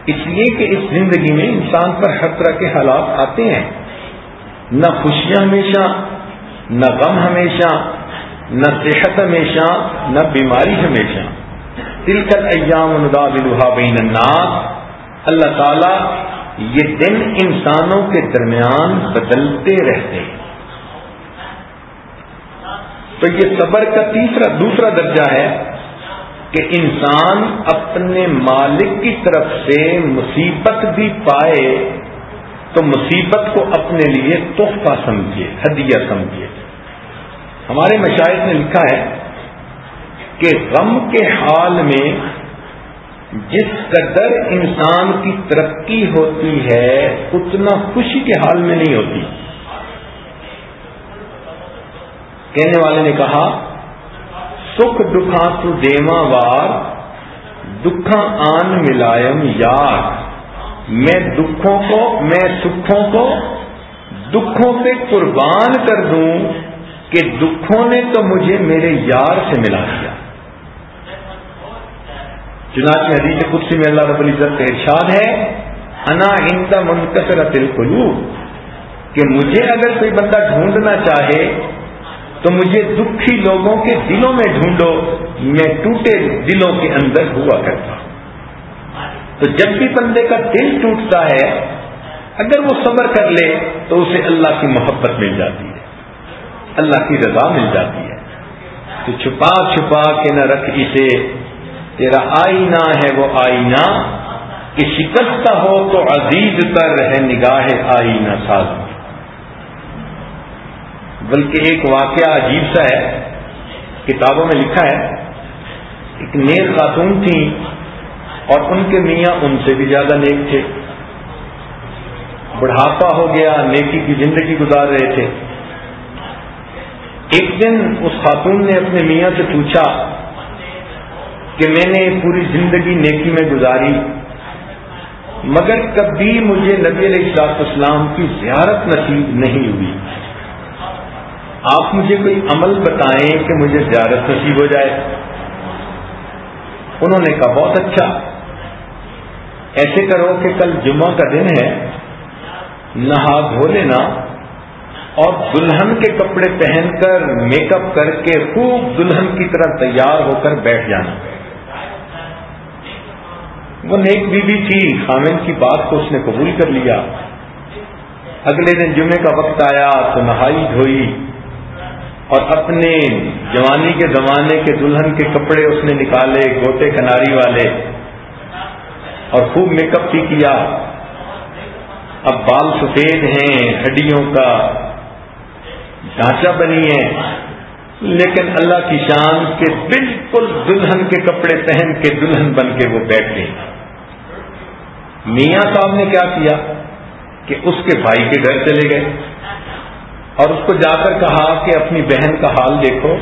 اس لیے کہ اس زندگی میں انسان پر ہر طرح کے حالات آتے ہیں۔ نہ خوشیاں ہمیشہ، نہ غم ہمیشہ، نہ صحت ہمیشہ، نہ بیماری ہمیشہ۔ دل کر ایام الحا بین الناس۔ اللہ تعالی یہ دن انسانوں کے درمیان بدلتے رہتے ہیں۔ تو یہ صبر کا تیسرا، دوسرا درجہ ہے کہ انسان اپنے مالک کی طرف سے مصیبت بھی پائے تو مصیبت کو اپنے لیے تحفہ سمجھے ہدیہ سمجھے ہمارے مشاہد نے لکھا ہے کہ غم کے حال میں جس قدر انسان کی ترقی ہوتی ہے، اتنا خوشی کے حال میں نہیں ہوتی۔ کہنے والے نے کہا، سکھ دکھا تو دیوا وار دکھا آن ملائم یار۔ میں دکھوں کو، میں سکھوں کو، دکھوں پہ قربان کر دوں کہ دکھوں نے تو مجھے میرے یار سے ملا دیا۔ چنانچہ حدیث قدسی میں اللہ رب العزت کا ارشاد ہے، انا ہندا منقطر دل کہ مجھے اگر کوئی بندہ ڈھونڈنا چاہے، تو مجھے دکھی لوگوں کے دلوں میں ڈھونڈو، میں ٹوٹے دلوں کے اندر ہوا کرتا تو جب بھی بندے کا دل ٹوٹتا ہے، اگر وہ صبر کر لے، تو اسے اللہ کی محبت مل جاتی ہے۔ اللہ کی رضا مل جاتی ہے۔ تو چھپا چھپا کے نہ رکھ اسے، تیرا آئینہ ہے وہ آئینہ۔ کہ شکستہ ہو تو عزیز تر ہے نگاہ آئینہ ساز۔ بلکہ ایک واقعہ عجیب سا ہے، کتابوں میں لکھا ہے، ایک نیک خاتون تھی اور ان کے میاں ان سے بھی زیادہ نیک تھے۔ بڑھاپا ہو گیا، نیکی کی زندگی گزار رہے تھے۔ ایک دن اس خاتون نے اپنے میاں سے پوچھا کہ میں نے پوری زندگی نیکی میں گزاری، مگر کبھی مجھے نبی علیہ السلاط اسلام کی زیارت نصیب نہیں ہوئی۔ آپ مجھے کوئی عمل بتائیں کہ مجھے زیارت نصیب ہو جائے۔ انہوں نے کہا، بہت اچھا۔ ایسے کرو کہ کل جمعہ کا دن ہے، نہا دھو لینا اور دلہن کے کپڑے پہن کر میک اپ کر کے خوب دلہن کی طرح تیار ہو کر بیٹھ جانا۔ وہ نیک بیوی تھی، خامن کی بات کو اس نے قبول کر لیا۔ اگلے دن جمعے کا وقت آیا تو نہائی دھوئی اور اپنے جوانی کے زمانے کے دلہن کے کپڑے اس نے نکالے، گوٹے کناری والے۔ اور خوب میک اپ بھی کیا۔ اب بال سفید ہیں، ہڈیوں کا ڈھانچہ بنی ہے لیکن اللہ کی شان کے بالکل دلہن کے کپڑے پہن کے دلہن بن کے وہ بیٹھ گئی میاں صاحب نے کیا کیا؟ کہ اس کے بھائی کے گھر چلے گئے۔ اور اس کو جا کر کہا کہ اپنی بہن کا حال دیکھو۔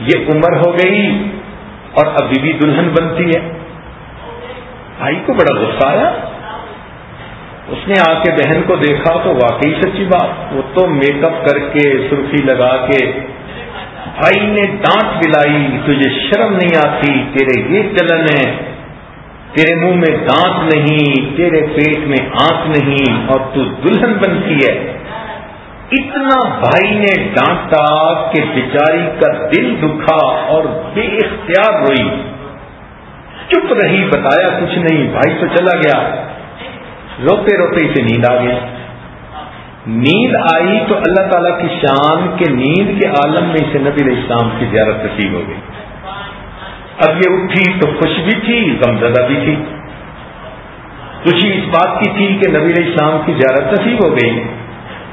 یہ عمر ہو گئی اور ابھی بھی دلہن بنتی ہے۔ بھائی کو بڑا غصہ آیا۔ اس نے آ کے بہن کو دیکھا تو واقعی سچی بات، وہ تو میک اپ کر کے سرخی لگا کے بھائی نے ڈانٹ دلائی تجھے شرم نہیں آتی، تیرے یہ چلن ہے، تیرے منہ میں دانت نہیں، تیرے پیٹ میں آنکھ نہیں، اور تو دلہن بنتی ہے۔ اتنا بھائی نے ڈانٹا کہ بیچاری کا دل دکھا اور بے اختیار روئی۔ چپ رہی، بتایا کچھ نہیں، بھائی تو چلا گیا۔ روتے روتے اسے نیند آ گئی۔ نیند آئی تو اللہ تعالی کی شان کے نیند کے عالم میں اسے نبی اسلام کی زیارت نصیب ہو گئی۔ اب یہ اٹھی تو خوش بھی تھی غمزدہ بھی تھی۔ خوشی اس بات کی تھی کہ نبی اسلام کی زیارت نصیب ہو گئی۔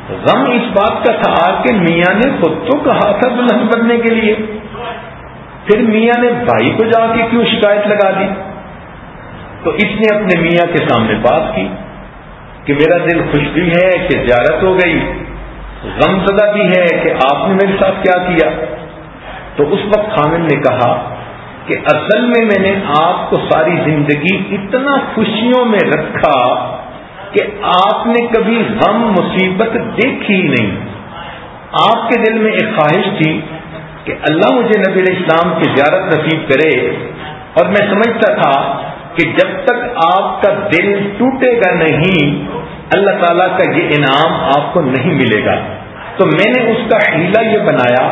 غم اس بات کا تھا کہ میاں نے خود تو کہا تھا دلہن بننے کے لیے۔ پھر میاں نے بھائی کو جا کے کیوں شکایت لگا دی؟ تو اس نے اپنے میاں کے سامنے بات کی کہ میرا دل خوش بھی ہے کہ زیارت ہو گئی، غم زدہ بھی ہے کہ آپ نے میرے ساتھ کیا کیا۔ تو اس وقت خامن نے کہا کہ اصل میں میں نے آپ کو ساری زندگی اتنا خوشیوں میں رکھا کہ آپ نے کبھی غم، مصیبت دیکھی ہی نہیں۔ آپ کے دل میں ایک خواہش تھی کہ اللہ مجھے نبی علیہ السلام کی زیارت نصیب کرے اور میں سمجھتا تھا کہ جب تک آپ کا دل ٹوٹے گا نہیں، اللہ تعالیٰ کا یہ انعام آپ کو نہیں ملے گا۔ تو میں نے اس کا ہیلا یہ بنایا،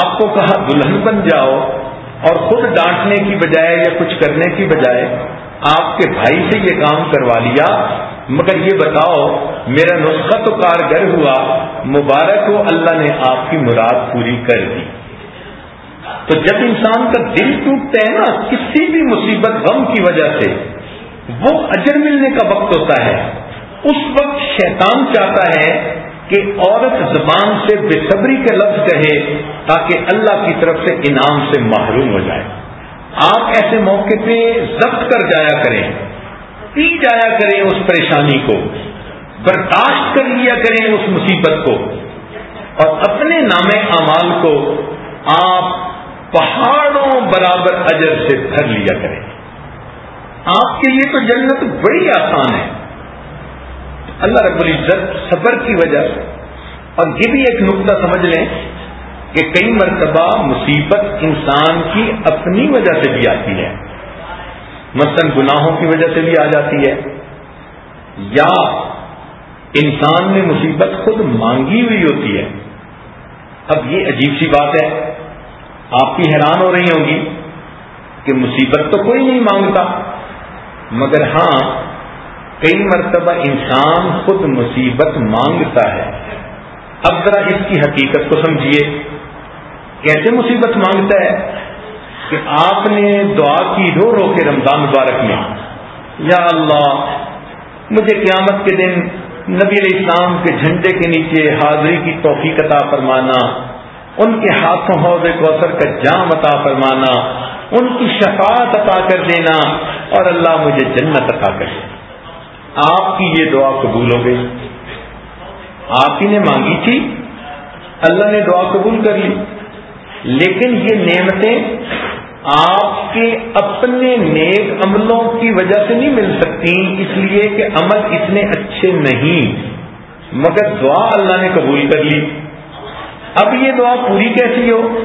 آپ کو کہا، دلہن بن جاؤ اور خود ڈانٹنے کی بجائے یا کچھ کرنے کی بجائے آپ کے بھائی سے یہ کام کروا لیا۔ مگر یہ بتاؤ، میرا نسخہ تو کارگر ہوا، مبارک ہو، اللہ نے آپ کی مراد پوری کر دی۔ تو جب انسان کا دل ٹوٹتا ہے نا، کسی بھی مصیبت غم کی وجہ سے، وہ اجر ملنے کا وقت ہوتا ہے۔ اس وقت شیطان چاہتا ہے کہ عورت زبان سے بے صبری کے لفظ کہے تاکہ اللہ کی طرف سے انعام سے محروم ہو جائے۔ آپ ایسے موقع پہ ضبط کر جایا کریں، پی جایا کریں اس پریشانی کو، برداشت کر لیا کریں اس مصیبت کو۔ اور اپنے نام اعمال کو آپ پہاڑوں برابر اجر سے بھر لیا کریں آپ کے لیے تو جنت بڑی آسان ہے۔ اللہ رب العزت صبر کی وجہ سے۔ اور یہ بھی ایک نقطہ سمجھ لیں کہ کئی مرتبہ مصیبت انسان کی اپنی وجہ سے بھی آتی ہے۔ مثلاً گناہوں کی وجہ سے بھی آ جاتی ہے۔ یا انسان نے مصیبت خود مانگی ہوئی ہوتی ہے۔ اب یہ عجیب سی بات ہے۔ آپ کی حیران ہو رہی ہوں گی کہ مصیبت تو کوئی نہیں مانگتا۔ مگر ہاں کئی مرتبہ انسان خود مصیبت مانگتا ہے۔ اب ذرا اس کی حقیقت کو سمجھیے۔ کیسے مصیبت مانگتا ہے؟ کہ آپ نے دعا کی رو رو کے رمضان مبارک میں۔ یا اللہ، مجھے قیامت کے دن نبی علیہ السلام کے جھنڈے کے نیچے حاضری کی توفیق عطا فرمانا۔ ان کے ہاتھوں حوض کوثر کا جام عطا فرمانا، ان کی شفاعت عطا کر دینا اور اللہ مجھے جنت عطا کر دینا آپ کی یہ دعا قبول ہو گئی۔ آپ ہی نے مانگی تھی، اللہ نے دعا قبول کر لی۔ لیکن یہ نعمتیں آپ کے اپنے نیک عملوں کی وجہ سے نہیں مل سکتی، اس لیے کہ عمل اتنے اچھے نہیں۔ مگر دعا اللہ نے قبول کر لی۔ اب یہ دعا پوری کیسی ہو؟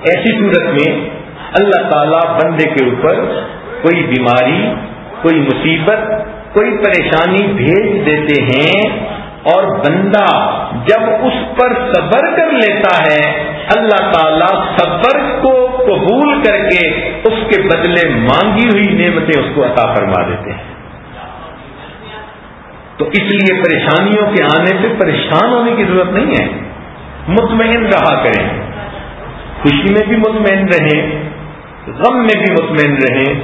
ایسی صورت میں اللہ تعالی بندے کے اوپر کوئی بیماری، کوئی مصیبت، کوئی پریشانی بھیج دیتے ہیں اور بندہ جب اس پر صبر کر لیتا ہے، اللہ تعالی صبر کو قبول کر کے اس کے بدلے مانگی ہوئی نعمتیں اس کو عطا فرما دیتے ہیں۔ تو اس لیے پریشانیوں کے آنے سے پریشان ہونے کی ضرورت نہیں ہے۔ مطمئن رہا کریں۔ خوشی میں بھی مطمئن رہیں، غم میں بھی مطمئن رہیں۔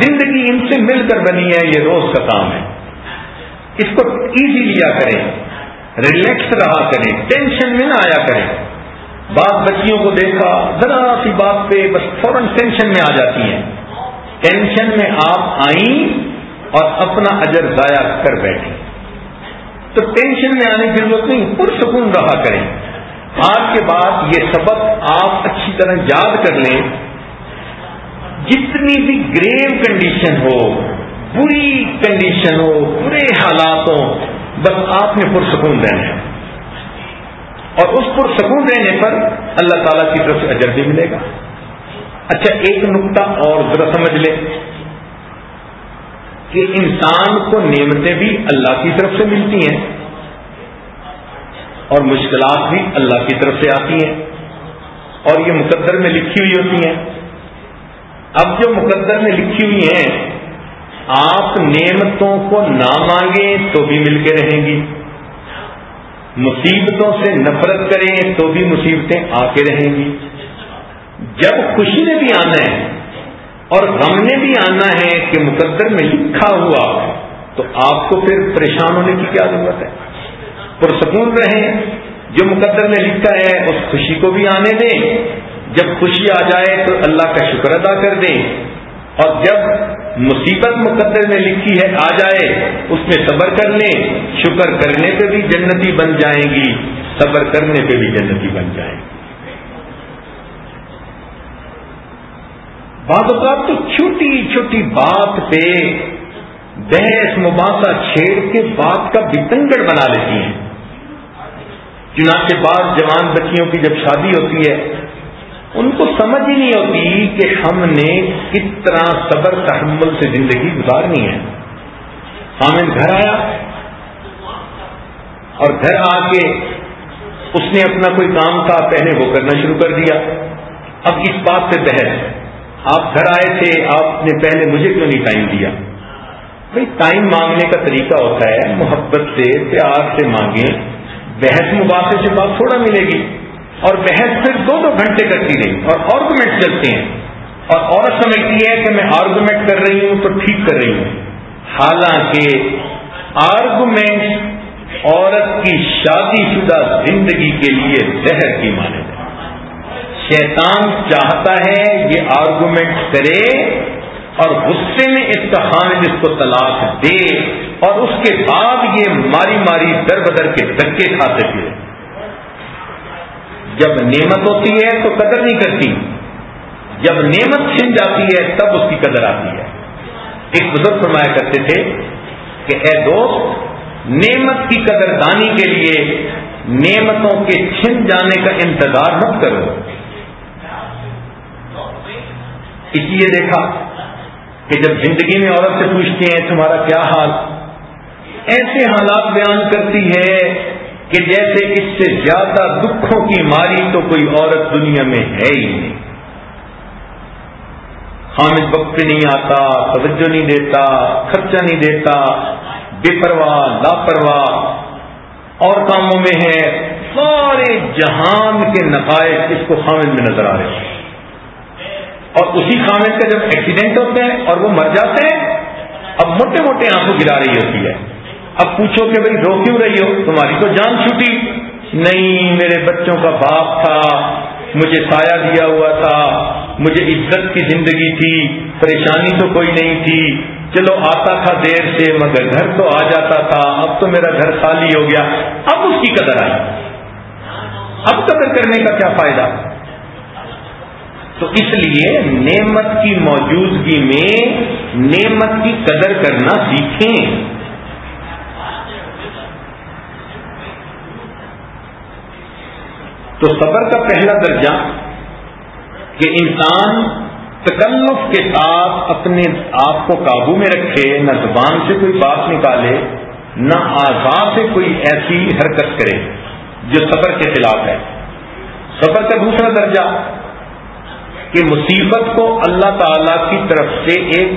زندگی ان سے مل کر بنی ہے، یہ روز کا کام ہے۔ اس کو ایزی لیا کریں۔ ریلیکس رہا کریں۔ ٹینشن میں نہ آیا کریں۔ بعض بچیوں کو دیکھا، ذرا سی بات پہ بس فوراً ٹینشن میں آ جاتی ہیں۔ ٹینشن میں آپ آئیں اور اپنا اجر ضائع کر بیٹھے تو ٹینشن میں آنے کی ضرورت نہیں، پرسکون رہا کریں۔ آج کے بعد یہ سبق آپ اچھی طرح یاد کر لیں۔ جتنی بھی گریو کنڈیشن ہو، بری کنڈیشن ہو، برے حالات ہوں، بس آپ نے پرسکون رہنا ہے۔ اور اس پرسکون رہنے پر اللہ تعالی کی طرف سے اجر بھی ملے گا۔ اچھا ایک نقطہ اور ذرا سمجھ لیں کہ انسان کو نعمتیں بھی اللہ کی طرف سے ملتی ہیں۔ اور مشکلات بھی اللہ کی طرف سے آتی ہیں اور یہ مقدر میں لکھی ہوئی ہوتی ہیں۔ اب جو مقدر میں لکھی ہوئی ہیں، آپ نعمتوں کو نہ مانگیں تو بھی مل کے رہیں گی۔ مصیبتوں سے نفرت کریں تو بھی مصیبتیں آ کے رہیں گی۔ جب خوشی نے بھی آنا ہے اور غم نے بھی آنا ہے کہ مقدر میں لکھا ہوا تو آپ کو پھر پریشان ہونے کی کیا ضرورت ہے؟ پرسکون رہیں۔ جو مقدر میں لکھا ہے، اس خوشی کو بھی آنے دیں۔ جب خوشی آ جائے تو اللہ کا شکر ادا کر دیں۔ اور جب مصیبت مقدر میں لکھی ہے، آ جائے، اس میں صبر کر لیں۔ شکر کرنے پہ بھی جنتی بن جائیں گی۔ صبر کرنے پہ بھی جنتی بن جائیں گی۔ بعض اوقات تو چھوٹی چھوٹی بات پہ بحث، مباحثہ چھیڑ کے بات کا بتنگڑ بنا لیتی ہیں۔ چنانچہ بعض جوان بچیوں کی جب شادی ہوتی ہے، ان کو سمجھ ہی نہیں ہوتی کہ ہم نے کس طرح صبر تحمل سے زندگی گزارنی ہے۔ حامد گھر آیا اور گھر آ کے اس نے اپنا کوئی کام تھا، پہلے وہ کرنا شروع کر دیا۔ اب اس بات پہ بحث، آپ گھر آئے تھے، آپ نے پہلے مجھے کیوں نہیں ٹائم دیا؟ بھائی ٹائم مانگنے کا طریقہ ہوتا ہے، محبت سے، پیار سے مانگیں۔ بحث مباحثے سے بات تھوڑا ملے گی اور بحث پھر دو دو گھنٹے کرتی رہی اور آرگومنٹ چلتے ہیں اور عورت سمجھتی ہے کہ میں آرگومنٹ کر رہی ہوں تو ٹھیک کر رہی ہوں۔ حالانکہ آرگومنٹ عورت کی شادی شدہ زندگی کے لیے زہر کی مانے شیطان چاہتا ہے یہ آرگومنٹ کرے اور غصے میں اس کا خان جس کو طلاق دے اور اس کے بعد یہ ماری ماری در بدر کے دھکے کھاتے پھرے۔ جب نعمت ہوتی ہے تو قدر نہیں کرتی۔ جب نعمت چھن جاتی ہے تب اس کی قدر آتی ہے۔ ایک بزرگ فرمایا کرتے تھے کہ اے دوست، نعمت کی قدر دانی کے لیے نعمتوں کے چھن جانے کا انتظار مت کرو۔ اس لیے دیکھا کہ جب زندگی میں عورت سے پوچھتے ہیں تمہارا کیا حال؟ ایسے حالات بیان کرتی ہے کہ جیسے اس سے زیادہ دکھوں کی ماری تو کوئی عورت دنیا میں ہے ہی نہیں۔ حامد وقت نہیں آتا، توجہ نہیں دیتا، خرچہ نہیں دیتا، بے پرواہ، لاپرواہ۔ اور کاموں میں ہے، سارے جہان کے نقائص اس کو حامد میں نظر آ رہے ہیں۔ اور اسی خامد کا جب ایکسیڈنٹ ہوتے ہیں اور وہ مر جاتے ہیں، اب موٹے موٹے آنکھوں گرا رہی ہوتی ہے۔ اب پوچھو کہ بھائی رو کیوں رہی ہو؟ تمہاری تو جان چھوٹی نہیں، میرے بچوں کا باپ تھا، مجھے سایہ دیا ہوا تھا، مجھے عزت کی زندگی تھی، پریشانی تو کوئی نہیں تھی۔ چلو، آتا تھا دیر سے، مگر گھر تو آ جاتا تھا۔ اب تو میرا گھر خالی ہو گیا۔ اب اس کی قدر آئی۔ اب قدر کرنے کا کیا فائدہ؟ تو اس لیے نعمت کی موجودگی میں نعمت کی قدر کرنا سیکھیں۔ تو صبر کا پہلا درجہ کہ انسان تکلف کے ساتھ اپنے آپ کو قابو میں رکھے، نہ زبان سے کوئی بات نکالے، نہ آزاد سے کوئی ایسی حرکت کرے جو صبر کے خلاف ہے۔ صبر کا دوسرا درجہ کہ مصیبت کو اللہ تعالی کی طرف سے ایک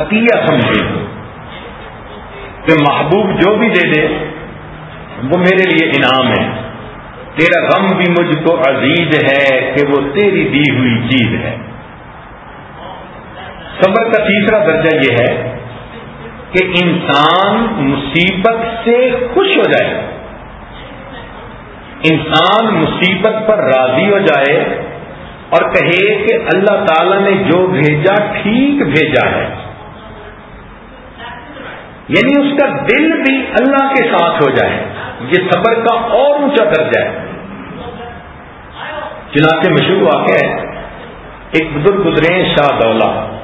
عطیہ سمجھے۔ کہ محبوب جو بھی دے دے، وہ میرے لیے انعام ہے۔ تیرا غم بھی مجھ کو عزیز ہے کہ وہ تیری دی ہوئی چیز ہے۔ صبر کا تیسرا درجہ یہ ہے کہ انسان مصیبت سے خوش ہو جائے۔ انسان مصیبت پر راضی ہو جائے۔ اور کہے کہ اللہ تعالی نے جو بھیجا ٹھیک بھیجا ہے۔ یعنی اس کا دل بھی اللہ کے ساتھ ہو جائے، یہ صبر کا اور اونچا درجہ ہے۔ چنانچہ مشہور واقع ہے، ایک بزرگ گزرے شاہ دولا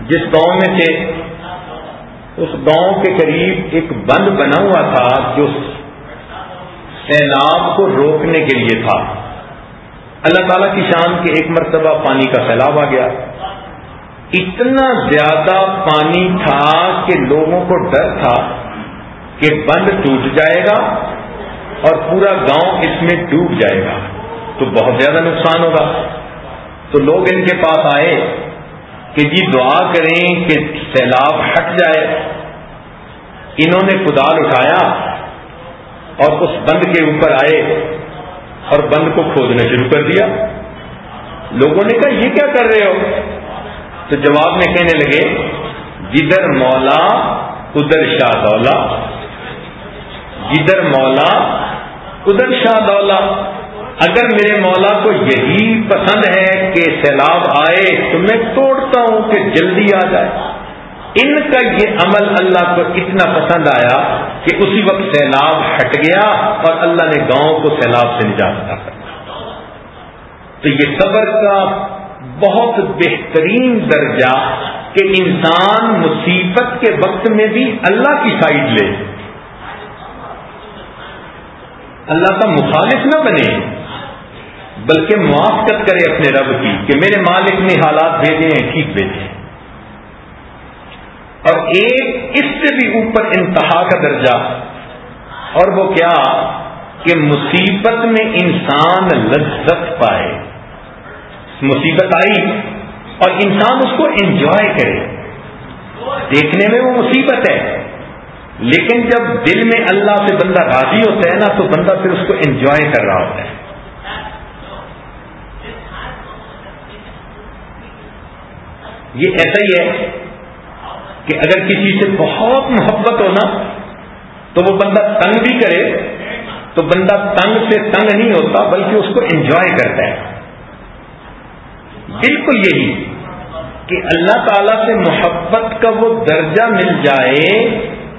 جس گاؤں میں تھے۔ اس گاؤں کے قریب ایک بند بنا ہوا تھا جو سیلاب کو روکنے کے لیے تھا۔ اللہ تعالی کی شان کے ایک مرتبہ پانی کا سیلاب آ گیا۔ اتنا زیادہ پانی تھا کہ لوگوں کو ڈر تھا کہ بند ٹوٹ جائے گا اور پورا گاؤں اس میں ڈوب جائے گا۔ تو بہت زیادہ نقصان ہوگا۔ تو لوگ ان کے پاس آئے کہ جی دعا کریں کہ سیلاب ہٹ جائے۔ انہوں نے کدال اٹھایا اور اس بند کے اوپر آئے۔ اور بند کو کھودنا شروع کر دیا۔ لوگوں نے کہا، یہ کیا کر رہے ہو؟ تو جواب میں کہنے لگے، جدھر مولا، ادھر شاہ دولا۔ جدھر مولا، ادھر شاہ دولا۔ اگر میرے مولا کو یہی پسند ہے کہ سیلاب آئے تو میں توڑتا ہوں کہ جلدی آ جائے۔ ان کا یہ عمل اللہ کو اتنا پسند آیا کہ اسی وقت سیلاب ہٹ گیا اور اللہ نے گاؤں کو سیلاب سے نجات کر تو یہ صبر کا بہت بہترین درجہ کہ انسان مصیبت کے وقت میں بھی اللہ کی سائڈ لے۔ اللہ کا مخالف نہ بنے، بلکہ موافقت کرے اپنے رب کی کہ میرے مالک نے حالات بھیجے ہیں، ٹھیک بھیجے ہیں۔ اور ایک اس سے بھی اوپر انتہا کا درجہ۔ اور وہ کیا؟ کہ مصیبت میں انسان لذت پائے۔ مصیبت آئی اور انسان اس کو انجوائے کرے۔ دیکھنے میں وہ مصیبت ہے۔ لیکن جب دل میں اللہ سے بندہ راضی ہوتا ہے نا، تو بندہ پھر اس کو انجوائے کر رہا ہوتا ہے۔ یہ ایسا ہی ہے کہ اگر کسی سے بہت محبت ہونا تو وہ بندہ تنگ بھی کرے، تو بندہ تنگ سے تنگ نہیں ہوتا، بلکہ اس کو انجوائے کرتا ہے۔ بالکل یہی کہ اللہ تعالی سے محبت کا وہ درجہ مل جائے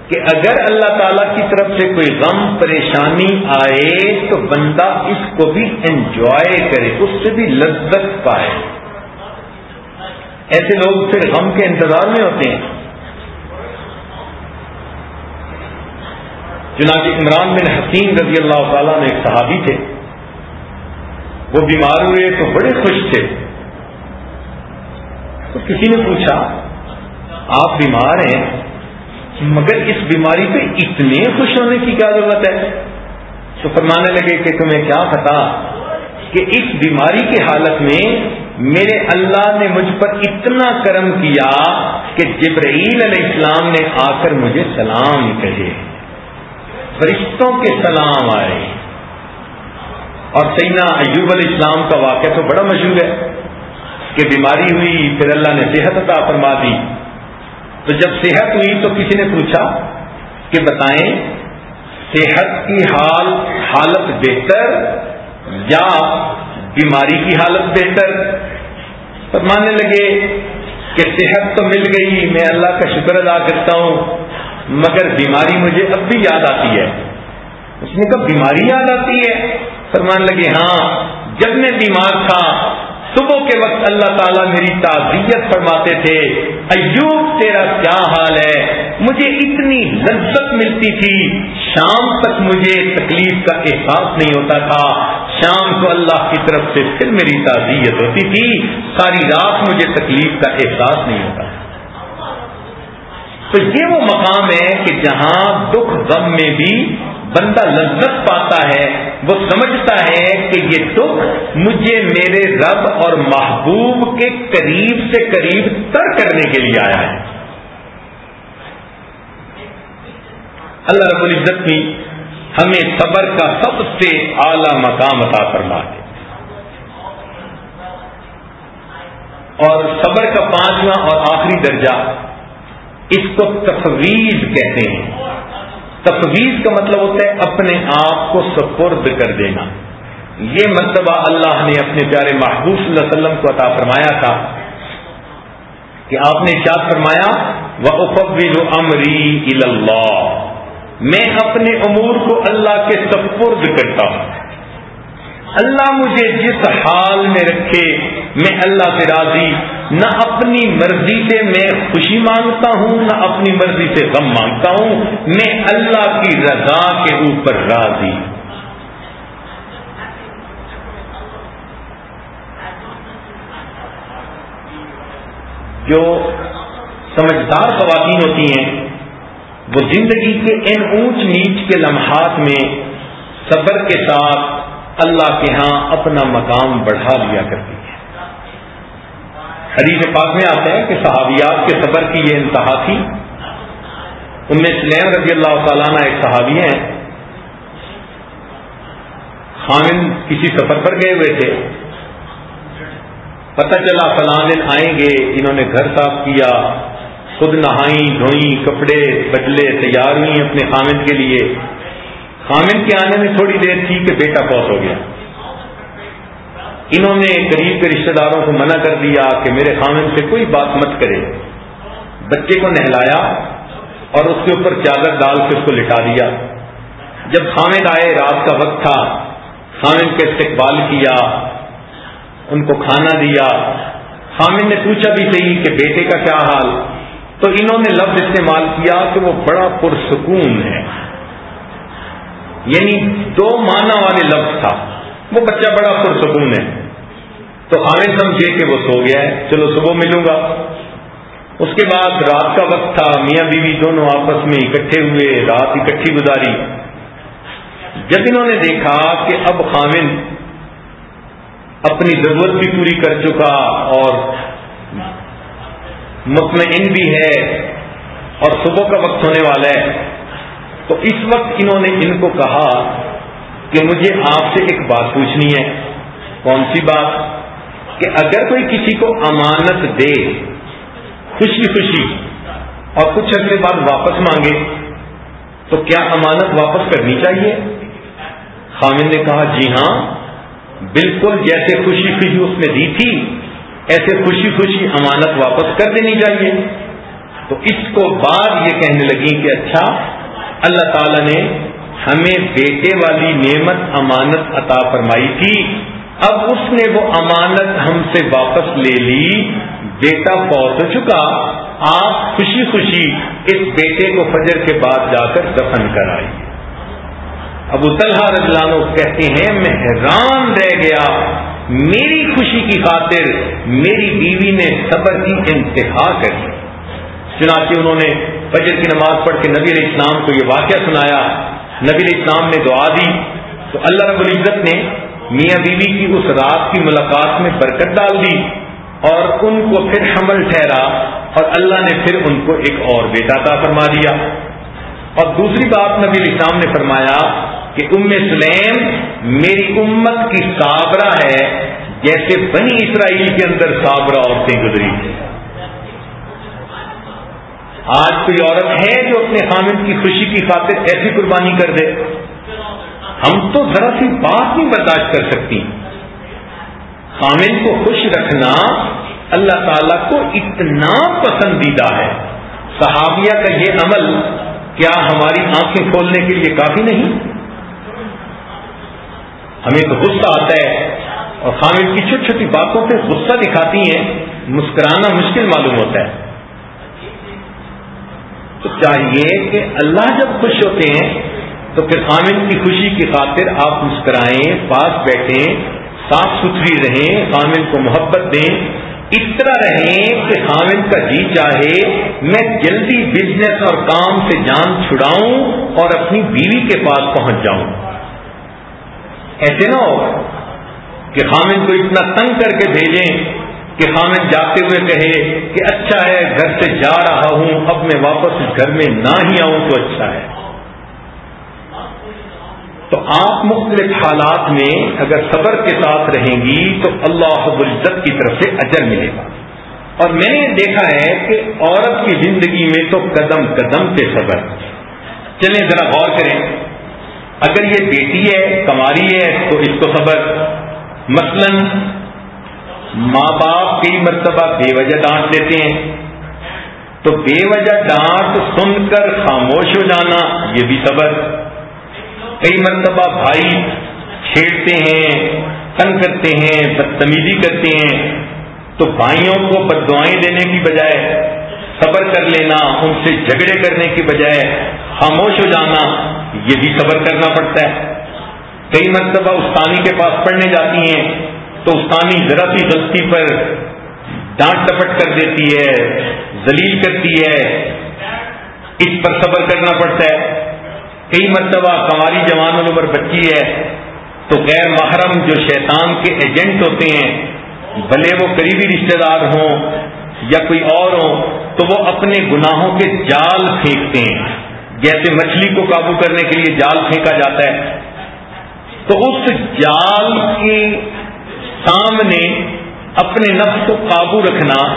کہ اگر اللہ تعالی کی طرف سے کوئی غم، پریشانی آئے، تو بندہ اس کو بھی انجوائے کرے، اس سے بھی لذت پائے۔ ایسے لوگ پھر غم کے انتظار میں ہوتے ہیں۔ چنانچہ عمران بن حسین رضی اللہ تعالیٰ میں ایک صحابی تھے۔ وہ بیمار ہوئے تو بڑے خوش تھے۔ تو کسی نے پوچھا، آپ بیمار ہیں، مگر اس بیماری پہ اتنے خوش ہونے کی کیا ضرورت ہے؟ تو فرمانے لگے کہ تمہیں کیا پتا کہ اس بیماری کی حالت میں میرے اللہ نے مجھ پر اتنا کرم کیا کہ جبرائیل علیہ السلام نے آ کر مجھے سلام کہے۔ فرشتوں کے سلام آئے۔ اور سینا ایوب علیہ السلام کا واقعہ تو بڑا مشہور ہے کہ بیماری ہوئی، پھر اللہ نے صحت عطا فرما دی۔ تو جب صحت ہوئی تو کسی نے پوچھا کہ بتائیں، صحت کی حال، حالت بہتر یا بیماری کی حالت بہتر؟ تو ماننے لگے کہ صحت تو مل گئی، میں اللہ کا شکر ادا کرتا ہوں۔ مگر بیماری مجھے اب بھی یاد آتی ہے۔ اس نے کہا، بیماری یاد آتی ہے؟ فرمان لگے ہاں جب میں بیمار تھا، صبح کے وقت اللہ تعالیٰ میری تعزیت فرماتے تھے، ایوب، تیرا کیا حال ہے؟ مجھے اتنی لذت ملتی تھی، شام تک مجھے تکلیف کا احساس نہیں ہوتا تھا۔ شام کو اللہ کی طرف سے پھر میری تعزیت ہوتی تھی، ساری رات مجھے تکلیف کا احساس نہیں ہوتا تھا۔ تو یہ وہ مقام ہے کہ جہاں دکھ غم میں بھی بندہ لذت پاتا ہے، وہ سمجھتا ہے کہ یہ دکھ مجھے میرے رب اور محبوب کے قریب سے قریب تر کرنے کے لیے آیا ہے۔ اللہ رب العزت کی ہمیں صبر کا سب سے اعلی مقام عطا فرما ہے اور صبر کا پانچواں اور آخری درجہ اس کو تفویض کہتے ہیں۔ تفویض کا مطلب ہوتا ہے اپنے آپ کو سپرد کر دینا۔ یہ مرتبہ اللہ نے اپنے پیارے محبوب صلی اللہ علیہ وسلم کو عطا فرمایا تھا کہ آپ نے شاد فرمایا؟ وہ امری اللہ میں اپنے امور کو اللہ کے سپرد کرتا ہوں۔ اللہ مجھے جس حال میں رکھے، میں اللہ سے راضی۔ نہ اپنی مرضی سے میں خوشی مانگتا ہوں، نہ اپنی مرضی سے غم مانگتا ہوں۔ میں اللہ کی رضا کے اوپر راضی۔ جو سمجھدار خواتین ہوتی ہیں، وہ زندگی کے ان اونچ نیچ کے لمحات میں صبر کے ساتھ اللہ کے ہاں اپنا مقام بڑھا لیا کرتی حدیث پاک میں آتا ہے کہ صحابیات کے صبر کی یہ انتہا تھی۔ ان میں سلیم رضی اللہ تعالیٰ ایک صحابی ہیں۔ خامن کسی سفر پر گئے ہوئے تھے۔ پتہ چلا فلاں دن آئیں گے، انہوں نے گھر صاف کیا۔ خود نہائی دھوئی کپڑے، بدلے تیار ہوئی اپنے خامد کے لیے۔ خامد کے آنے میں تھوڑی دیر تھی کہ بیٹا پوس ہو گیا۔ انہوں نے قریب کے رشتہ داروں کو منع کر دیا کہ میرے خامد سے کوئی بات مت کرے۔ بچے کو نہلایا اور اس کے اوپر چادر ڈال کے اس کو لٹا دیا۔ جب خامد آئے، رات کا وقت تھا خامد کا استقبال کیا، ان کو کھانا دیا۔ خامد نے پوچھا بھی صحیح کہ بیٹے کا کیا حال؟ تو انہوں نے لفظ استعمال کیا کہ وہ بڑا پرسکون ہے۔ یعنی دو معنی والے لفظ تھا۔ وہ بچہ بڑا پرسکون ہے۔ تو خامد سمجھے کہ وہ سو گیا ہے۔ چلو صبح ملوں گا۔ اس کے بعد رات کا وقت تھا۔ میاں بیوی دونوں آپس میں اکٹھے ہوئے، رات اکٹھی گزاری۔ جب انہوں نے دیکھا کہ اب خامن اپنی ضرورت بھی پوری کر چکا اور مطمئن بھی ہے اور صبح کا وقت ہونے والا ہے، تو اس وقت انہوں نے ان کو کہا کہ مجھے آپ سے ایک بات پوچھنی ہے۔ کون سی بات؟ کہ اگر کوئی کسی کو امانت دے، خوشی خوشی، اور کچھ عرصے بعد واپس مانگے، تو کیا امانت واپس کرنی چاہیے؟ خامن نے کہا جی ہاں بالکل جیسے خوشی خوشی اس نے دی تھی، ایسے خوشی خوشی امانت واپس کر دینی چاہیے۔ تو اس کو بعد یہ کہنے لگی کہ اچھا اللہ تعالی نے ہمیں بیٹے والی نعمت امانت عطا فرمائی تھی۔ اب اس نے وہ امانت ہم سے واپس لے لی۔ بیٹا پہنچ ہو چکا۔ آپ خوشی خوشی اس بیٹے کو فجر کے بعد جا کر دفن کر آئی ابو طلحہ رضلانو کہتے ہیں، میں حیران رہ گیا۔ میری خوشی کی خاطر میری بیوی نے صبر کی انتہا کری۔ چنانچہ انہوں نے فجر کی نماز پڑھ کے نبی علیہ السلام کو یہ واقعہ سنایا۔ نبی علیہ السلام نے دعا دی تو اللہ رب العزت نے میاں بیوی کی اس رات کی ملاقات میں برکت ڈال دی اور ان کو پھر حمل ٹھہرا اور اللہ نے پھر ان کو ایک اور بیٹا تا فرما دیا۔ اور دوسری بات نبی علیہ السلام نے فرمایا کہ ام سلیم میری امت کی صابرہ ہے جیسے بنی اسرائیل کے اندر صابرہ عورتیں گزری۔ تھیں آج کوئی عورت ہے جو اپنے خامد کی خوشی کی خاطر ایسی قربانی کر دے؟ ہم تو ذرا سی بات نہیں برداشت کر سکتی۔ خامد کو خوش رکھنا اللہ تعالی کو اتنا پسندیدہ ہے۔ صحابیہ کا یہ عمل کیا ہماری آنکھیں کھولنے کے لیے کافی نہیں؟ ہمیں تو غصہ آتا ہے اور خامد کی چھوٹی چھوٹی باتوں پہ غصہ دکھاتی ہیں۔ مسکرانا مشکل معلوم ہوتا ہے۔ چاہیے کہ اللہ جب خوش ہوتے ہیں تو پھر خامن کی خوشی کی خاطر آپ مسکرائیں، پاس بیٹھیں، صاف ستھری رہیں، خامن کو محبت دیں۔ اس طرح رہیں کہ خامن کا جی چاہے، میں جلدی بزنس اور کام سے جان چھڑاؤں اور اپنی بیوی کے پاس پہنچ جاؤں۔ ایسے نہ ہو کہ خامن کو اتنا تنگ کر کے بھیجیں کہ خامن جاتے ہوئے کہے کہ اچھا ہے، گھر سے جا رہا ہوں، اب میں واپس گھر میں نہ ہی آؤں تو اچھا ہے۔ تو آپ مختلف حالات میں اگر صبر کے ساتھ رہیں گی تو اللہ رب العزت کی طرف سے اجر ملے گا۔ اور میں نے دیکھا ہے کہ عورت کی زندگی میں تو قدم قدم پہ صبر۔ چلیں ذرا غور کریں۔ اگر یہ بیٹی ہے، کماری ہے، تو اس کو صبر۔ مثلا ماں باپ کئی مرتبہ بے وجہ ڈانٹ دیتے ہیں۔ تو بے وجہ ڈانٹ سن کر خاموش ہو جانا یہ بھی صبر کئی مرتبہ بھائی چھیڑتے ہیں، تنگ کرتے ہیں، بدتمیزی کرتے ہیں۔ تو بھائیوں کو بد دعائیں دینے کی بجائے، صبر کر لینا، ان سے جھگڑے کرنے کی بجائے خاموش ہو جانا، یہ بھی صبر کرنا پڑتا ہے۔ کئی مرتبہ استانی کے پاس پڑھنے جاتی ہیں تو استانی ذرا سی غلطی پر ڈانٹ ٹپٹ کر دیتی ہے، ذلیل کرتی ہے۔ اس پر صبر کرنا پڑتا ہے۔ کئی مرتبہ کماری جوانوں پر بچی ہے تو غیر محرم جو شیطان کے ایجنٹ ہوتے ہیں، بھلے وہ قریبی رشتہ دار ہوں یا کوئی اور ہوں، تو وہ اپنے گناہوں کے جال پھینکتے ہیں۔ جیسے مچھلی کو قابو کرنے کے لیے جال پھینکا جاتا ہے۔ تو اس جال کے سامنے اپنے نفس کو قابو رکھنا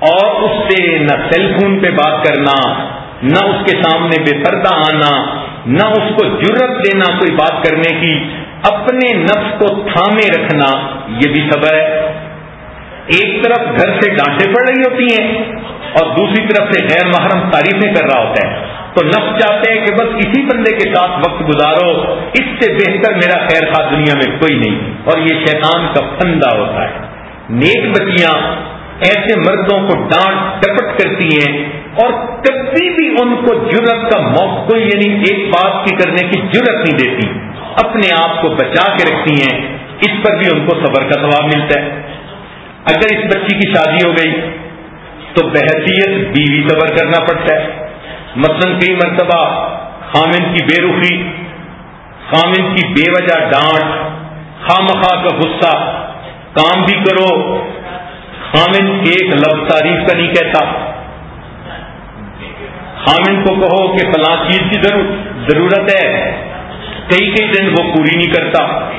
اور اس سے نہ سیل فون پہ بات کرنا، نہ اس کے سامنے بے پردہ آنا، نہ اس کو جرت دینا کوئی بات کرنے کی، اپنے نفس کو تھامے رکھنا، یہ بھی خبر ہے۔ ایک طرف گھر سے ڈانٹے پڑ رہی ہوتی ہیں اور دوسری طرف سے غیر محرم تعریفیں کر رہا ہوتا ہے۔ تو نفس چاہتے ہیں کہ بس اسی بندے کے ساتھ وقت گزارو، اس سے بہتر میرا خیر خواہ دنیا میں کوئی نہیں۔ اور یہ شیطان کا پھندا ہوتا ہے۔ نیک بچیاں ایسے مردوں کو ڈانٹ ڈپٹ کرتی ہیں اور کبھی بھی ان کو جرت کا موقع یعنی ایک بات کی کرنے کی جرت نہیں دیتی، اپنے آپ کو بچا کے رکھتی ہیں۔ اس پر بھی ان کو صبر کا ثواب ملتا ہے۔ اگر اس بچی کی شادی ہو گئی تو بحثیت بیوی صبر کرنا پڑتا ہے۔ مثلا کئی مرتبہ خامن کی بے رخی خامن کی بے وجہ ڈانٹ، خامخواہ کا غصہ، کام بھی کرو، خامن ایک لفظ تعریف کا نہیں کہتا۔ خامن کو کہو کہ فلاں چیز کی ضرورت ہے۔ کئی کئی دن وہ پوری نہیں کرتا۔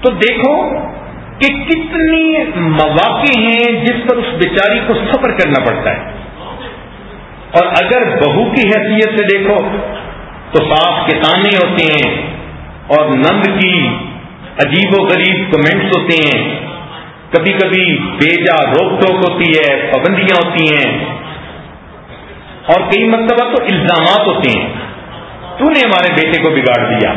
تو دیکھو کہ کتنی مواقع ہیں جس پر اس بیچاری کو سفر کرنا پڑتا ہے۔ اور اگر بہو کی حیثیت سے دیکھو تو صاف کتانے ہوتے ہیں اور نند کی عجیب و غریب کمنٹس ہوتے ہیں۔ کبھی کبھی بیجا روک ٹوک ہوتی ہے، پابندیاں ہوتی ہیں۔ اور کئی مرتبہ تو الزامات ہوتے ہیں۔ تو نے ہمارے بیٹے کو بگاڑ دیا۔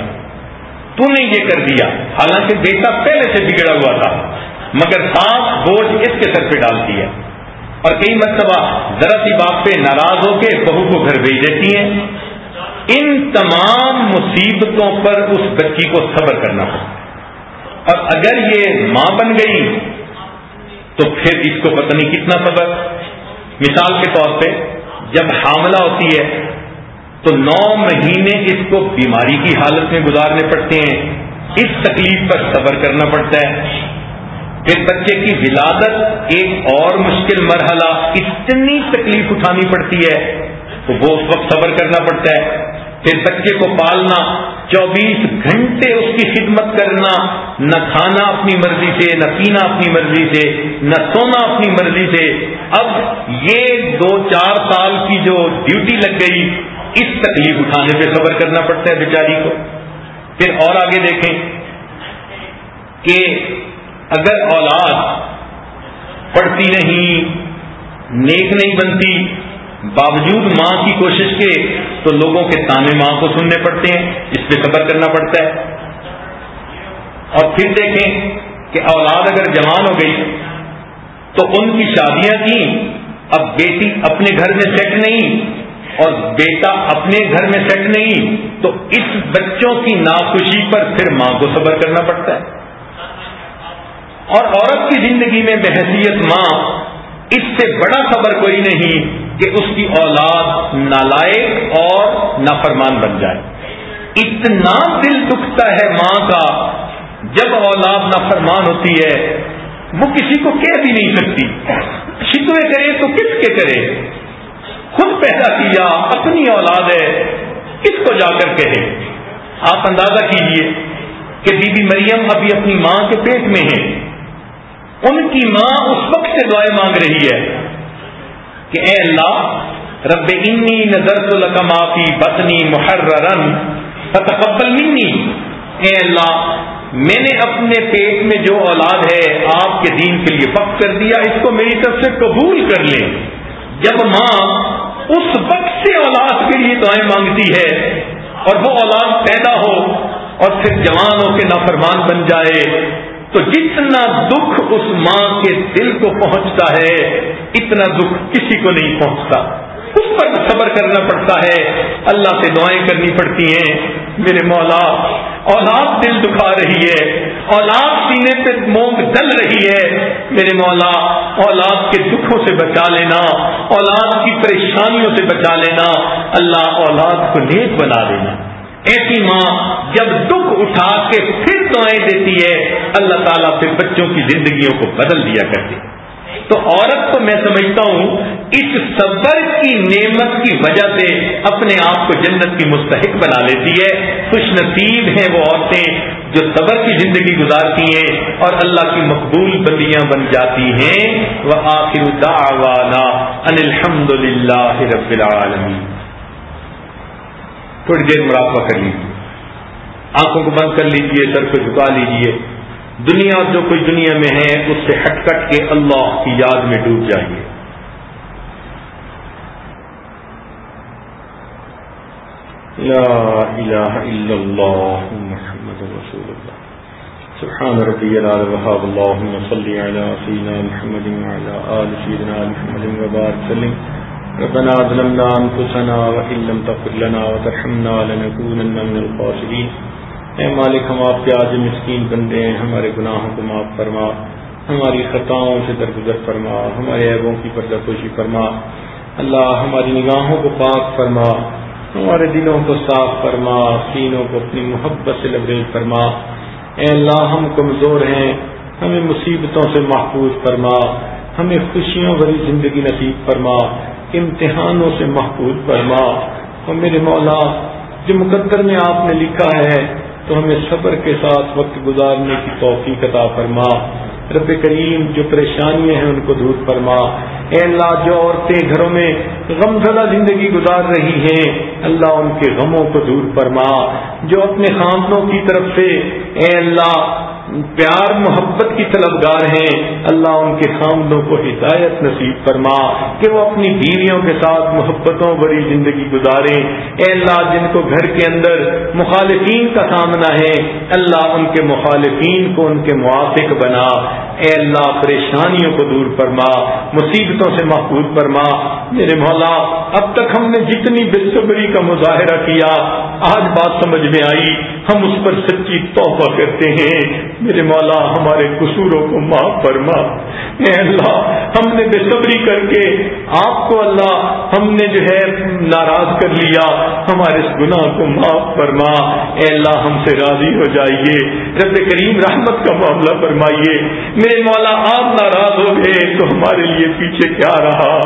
تو نے یہ کر دیا۔ حالانکہ بیٹا پہلے سے بگڑا ہوا تھا، مگر خاص بوجھ اس کے سر پہ ڈالتی ہے۔ اور کئی مرتبہ ذرا سی بات پہ ناراض ہو کے بہو کو گھر بھیج دیتی ہیں۔ ان تمام مصیبتوں پر اس بچی کو صبر کرنا پڑتا اور اگر یہ ماں بن گئی تو پھر اس کو پتہ نہیں کتنا صبر۔ مثال کے طور پہ جب حاملہ ہوتی ہے تو نو مہینے اس کو بیماری کی حالت میں گزارنے پڑتے ہیں۔ اس تکلیف پر صبر کرنا پڑتا ہے۔ پھر بچے کی ولادت ایک اور مشکل مرحلہ اتنی تکلیف اٹھانی پڑتی ہے تو وہ اس وقت صبر کرنا پڑتا ہے۔ پھر بچے کو پالنا، چوبیس گھنٹے اس کی خدمت کرنا، نہ کھانا اپنی مرضی سے، نہ پینا اپنی مرضی سے، نہ سونا اپنی مرضی سے۔ اب یہ دو چار سال کی جو ڈیوٹی لگ گئی، اس تکلیف اٹھانے پہ صبر کرنا پڑتا ہے بیچاری کو۔ پھر اور آگے دیکھیں کہ اگر اولاد پڑھتی نہیں، نیک نہیں بنتی، باوجود ماں کی کوشش کے، تو لوگوں کے تانے ماں کو سننے پڑتے ہیں، اس پہ صبر کرنا پڑتا ہے۔ اور پھر دیکھیں کہ اولاد اگر جوان ہو گئی، تو ان کی شادیاں کی اب بیٹی اپنے گھر میں سیٹ نہیں، اور بیٹا اپنے گھر میں سیٹ نہیں، تو اس بچوں کی ناخوشی پر پھر ماں کو صبر کرنا پڑتا ہے۔ اور عورت کی زندگی میں بحثیت ماں، اس سے بڑا صبر کوئی نہیں کہ اس کی اولاد نالائق اور نافرمان بن جائے۔ اتنا دل دکھتا ہے ماں کا، جب اولاد نافرمان ہوتی ہے، وہ کسی کو کہہ بھی نہیں سکتی۔ شکوے کرے تو کس کے کرے؟ خود پیدا کیا، اپنی اولاد ہے، کس کو جا کر کہے؟ آپ اندازہ کیجیے کہ بی بی مریم ابھی اپنی ماں کے پیٹ میں ہے۔ ان کی ماں اس وقت سے دعائیں مانگ رہی ہے کہ اے اللہ، رب انی نظر تو معافی بطنی محررن، فتقبل منی۔ اے اللہ، میں نے اپنے پیٹ میں جو اولاد ہے آپ کے دین کے لیے وقت کر دیا، اس کو میری طرف سے قبول کر لیں۔ جب ماں اس وقت سے اولاد کے لیے دعائیں مانگتی ہے اور وہ اولاد پیدا ہو اور پھر جوان ہو کے نافرمان بن جائے تو جتنا دکھ اس ماں کے دل کو پہنچتا ہے، اتنا دکھ کسی کو نہیں پہنچتا۔ اس پر صبر کرنا پڑتا ہے۔ اللہ سے دعائیں کرنی پڑتی ہیں۔ میرے مولا، اولاد دل دکھا رہی ہے۔ اولاد سینے پہ مونگ جل رہی ہے۔ میرے مولا، اولاد کے دکھوں سے بچا لینا، اولاد کی پریشانیوں سے بچا لینا۔ اللہ اولاد کو نیک بنا دینا۔ ایسی ماں جب دکھ اٹھا کے پھر دعائیں دیتی ہے، اللہ تعالیٰ پھر بچوں کی زندگیوں کو بدل دیا کرتی تو عورت تو میں سمجھتا ہوں، اس صبر کی نعمت کی وجہ سے اپنے آپ کو جنت کی مستحق بنا لیتی ہے۔ خوش نصیب ہیں وہ عورتیں جو صبر کی زندگی گزارتی ہیں اور اللہ کی مقبول بندیاں بن جاتی ہیں۔ وہ آخر دعوانا ان الحمد للہ رب العالمین۔ تھوڑی دیر مراقبہ کر لیجیے آنکھوں کو بند کر لیجیے سر کو جھکا لیجیے دنیا جو کوئی دنیا میں ہے، اس سے ہٹ کٹ کے اللہ کی یاد میں ڈوب جائیے۔ لا الہ الا اللہ، محمد رسول اللہ۔ سبحان ربی العال وحاب اللہم صلی علی سیدنا محمد وعلا آل سیدنا محمد وبارک سلیم ربنا ظلمنا انفسنا وان لم تغفر لنا وترحمنا لنكونن من الخاسرين۔ اے مالک، ہم آپ کے آج مسکین بندے ہیں ہمارے گناہوں کو معاف فرما، ہماری خطاؤں سے درگزر فرما، ہمارے عیبوں کی پردہ پوشی فرما۔ اللہ ہماری نگاہوں کو پاک فرما، ہمارے دلوں کو صاف فرما، سینوں کو اپنی محبت سے لبریز فرما۔ اے اللہ، ہم کمزور ہیں، ہمیں مصیبتوں سے محفوظ فرما۔ ہمیں خوشیوں بھری زندگی نصیب فرما، امتحانوں سے محفوظ فرما۔ اور میرے مولا، جو مقدر میں آپ نے لکھا ہے، تو ہمیں صبر کے ساتھ وقت گزارنے کی توفیق عطا فرما۔ رب کریم، جو پریشانیاں ہیں ان کو دور فرما۔ اے اللہ، جو عورتیں گھروں میں غم زدہ زندگی گزار رہی ہیں، اللہ ان کے غموں کو دور فرما۔ جو اپنے خاندوں کی طرف سے، اے اللہ پیار محبت کی طلبگار ہیں۔ اللہ ان کے خامدوں کو ہدایت نصیب فرما کہ وہ اپنی بیویوں کے ساتھ محبتوں بڑی زندگی گزاریں اے اللہ، جن کو گھر کے اندر مخالفین کا سامنا ہے، اللہ ان کے مخالفین کو ان کے موافق بنا۔ اے اللہ، پریشانیوں کو دور فرما، مصیبتوں سے محفوظ فرما۔ میرے مولا، اب تک ہم نے جتنی بےصبری کا مظاہرہ کیا، آج بات سمجھ میں آئی۔ ہم اس پر سچی توحفہ کرتے ہیں۔ میرے مولا، ہمارے قصوروں کو معاف فرما۔ اے اللہ، ہم نے بے صبری کر کے آپ کو اللہ، ہم نے جو ہے ناراض کر لیا۔ ہمارے اس گناہ کو معاف فرما۔ اے اللہ، ہم سے راضی ہو جائیے۔ رب کریم رحمت کا معاملہ فرمائیے۔ میرے مولا، آپ ناراض ہو گئے تو ہمارے لیے پیچھے کیا رہا؟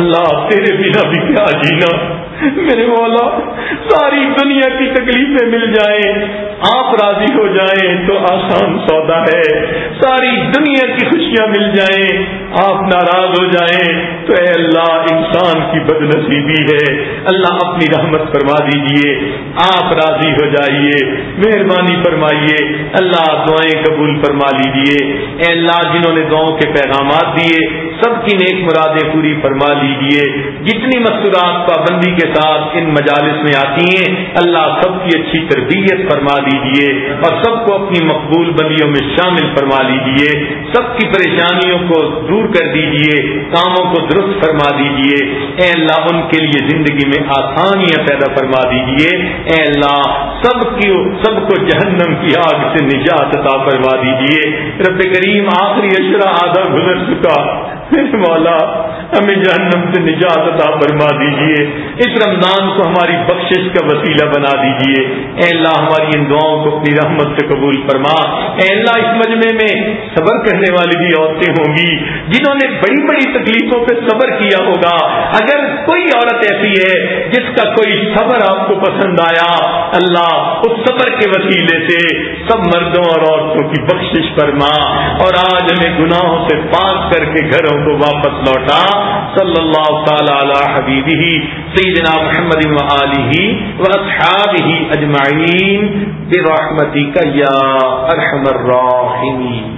اللہ تیرے بنا بھی کیا جینا؟ میرے مولا، ساری دنیا کی تکلیفیں مل جائیں، آپ راضی ہو جائیں تو آسان سودا ہے۔ ساری دنیا کی خوشیاں مل جائیں، آپ ناراض ہو جائیں تو اے اللہ، انسان کی بد نصیبی ہے۔ اللہ اپنی رحمت فرما دیجیے، آپ راضی ہو جائیے۔ مہربانی فرمائیے، اللہ دعائیں قبول فرما لیجیے اے اللہ، جنہوں نے دعاؤں کے پیغامات دیے، سب کی نیک مرادیں پوری فرما لیجیے جتنی مستورات پابندی کے ساتھ ان مجالس میں آتی ہیں۔ اللہ سب کی اچھی تربیت فرما دیجیے اور سب کو اپنی مقبول بندیوں میں شامل فرما لیجیے سب کی پریشانیوں کو دور دور کر دیجیے، کاموں کو درست فرما دیجیے۔ اے اللہ، ان کے لیے زندگی میں آسانیاں پیدا فرما دیجیے۔ اے اللہ، سب کی، سب کو جہنم کی آگ سے نجات عطا فرما دیجیے۔ رب کریم، آخری اشرا آدھا گزر چکا۔ مولا، ہمیں جہنم سے نجات عطا فرما دیجیے۔ اس رمضان کو ہماری بخشش کا وسیلہ بنا دیجیے۔ اے اللہ، ہماری ان دعاؤں کو اپنی رحمت سے قبول فرما۔ اے اللہ، اس مجمع میں صبر کرنے والی بھی عورتیں ہوں گی، جنہوں نے بڑی بڑی تکلیفوں پہ صبر کیا ہوگا۔ اگر کوئی عورت ایسی ہے جس کا کوئی صبر آپ کو پسند آیا، اللہ اس صبر کے وسیلے سے سب مردوں اور عورتوں کی بخشش فرما۔ اور آج ہمیں گناہوں سے پاک کر کے گھروں کو واپس لوٹا۔ صلی اللہ تعالی علی حبیبہ، سیدنا محمد و آلہ و اصحابہ اجمعین، برحمتک یا ارحم الراحمین۔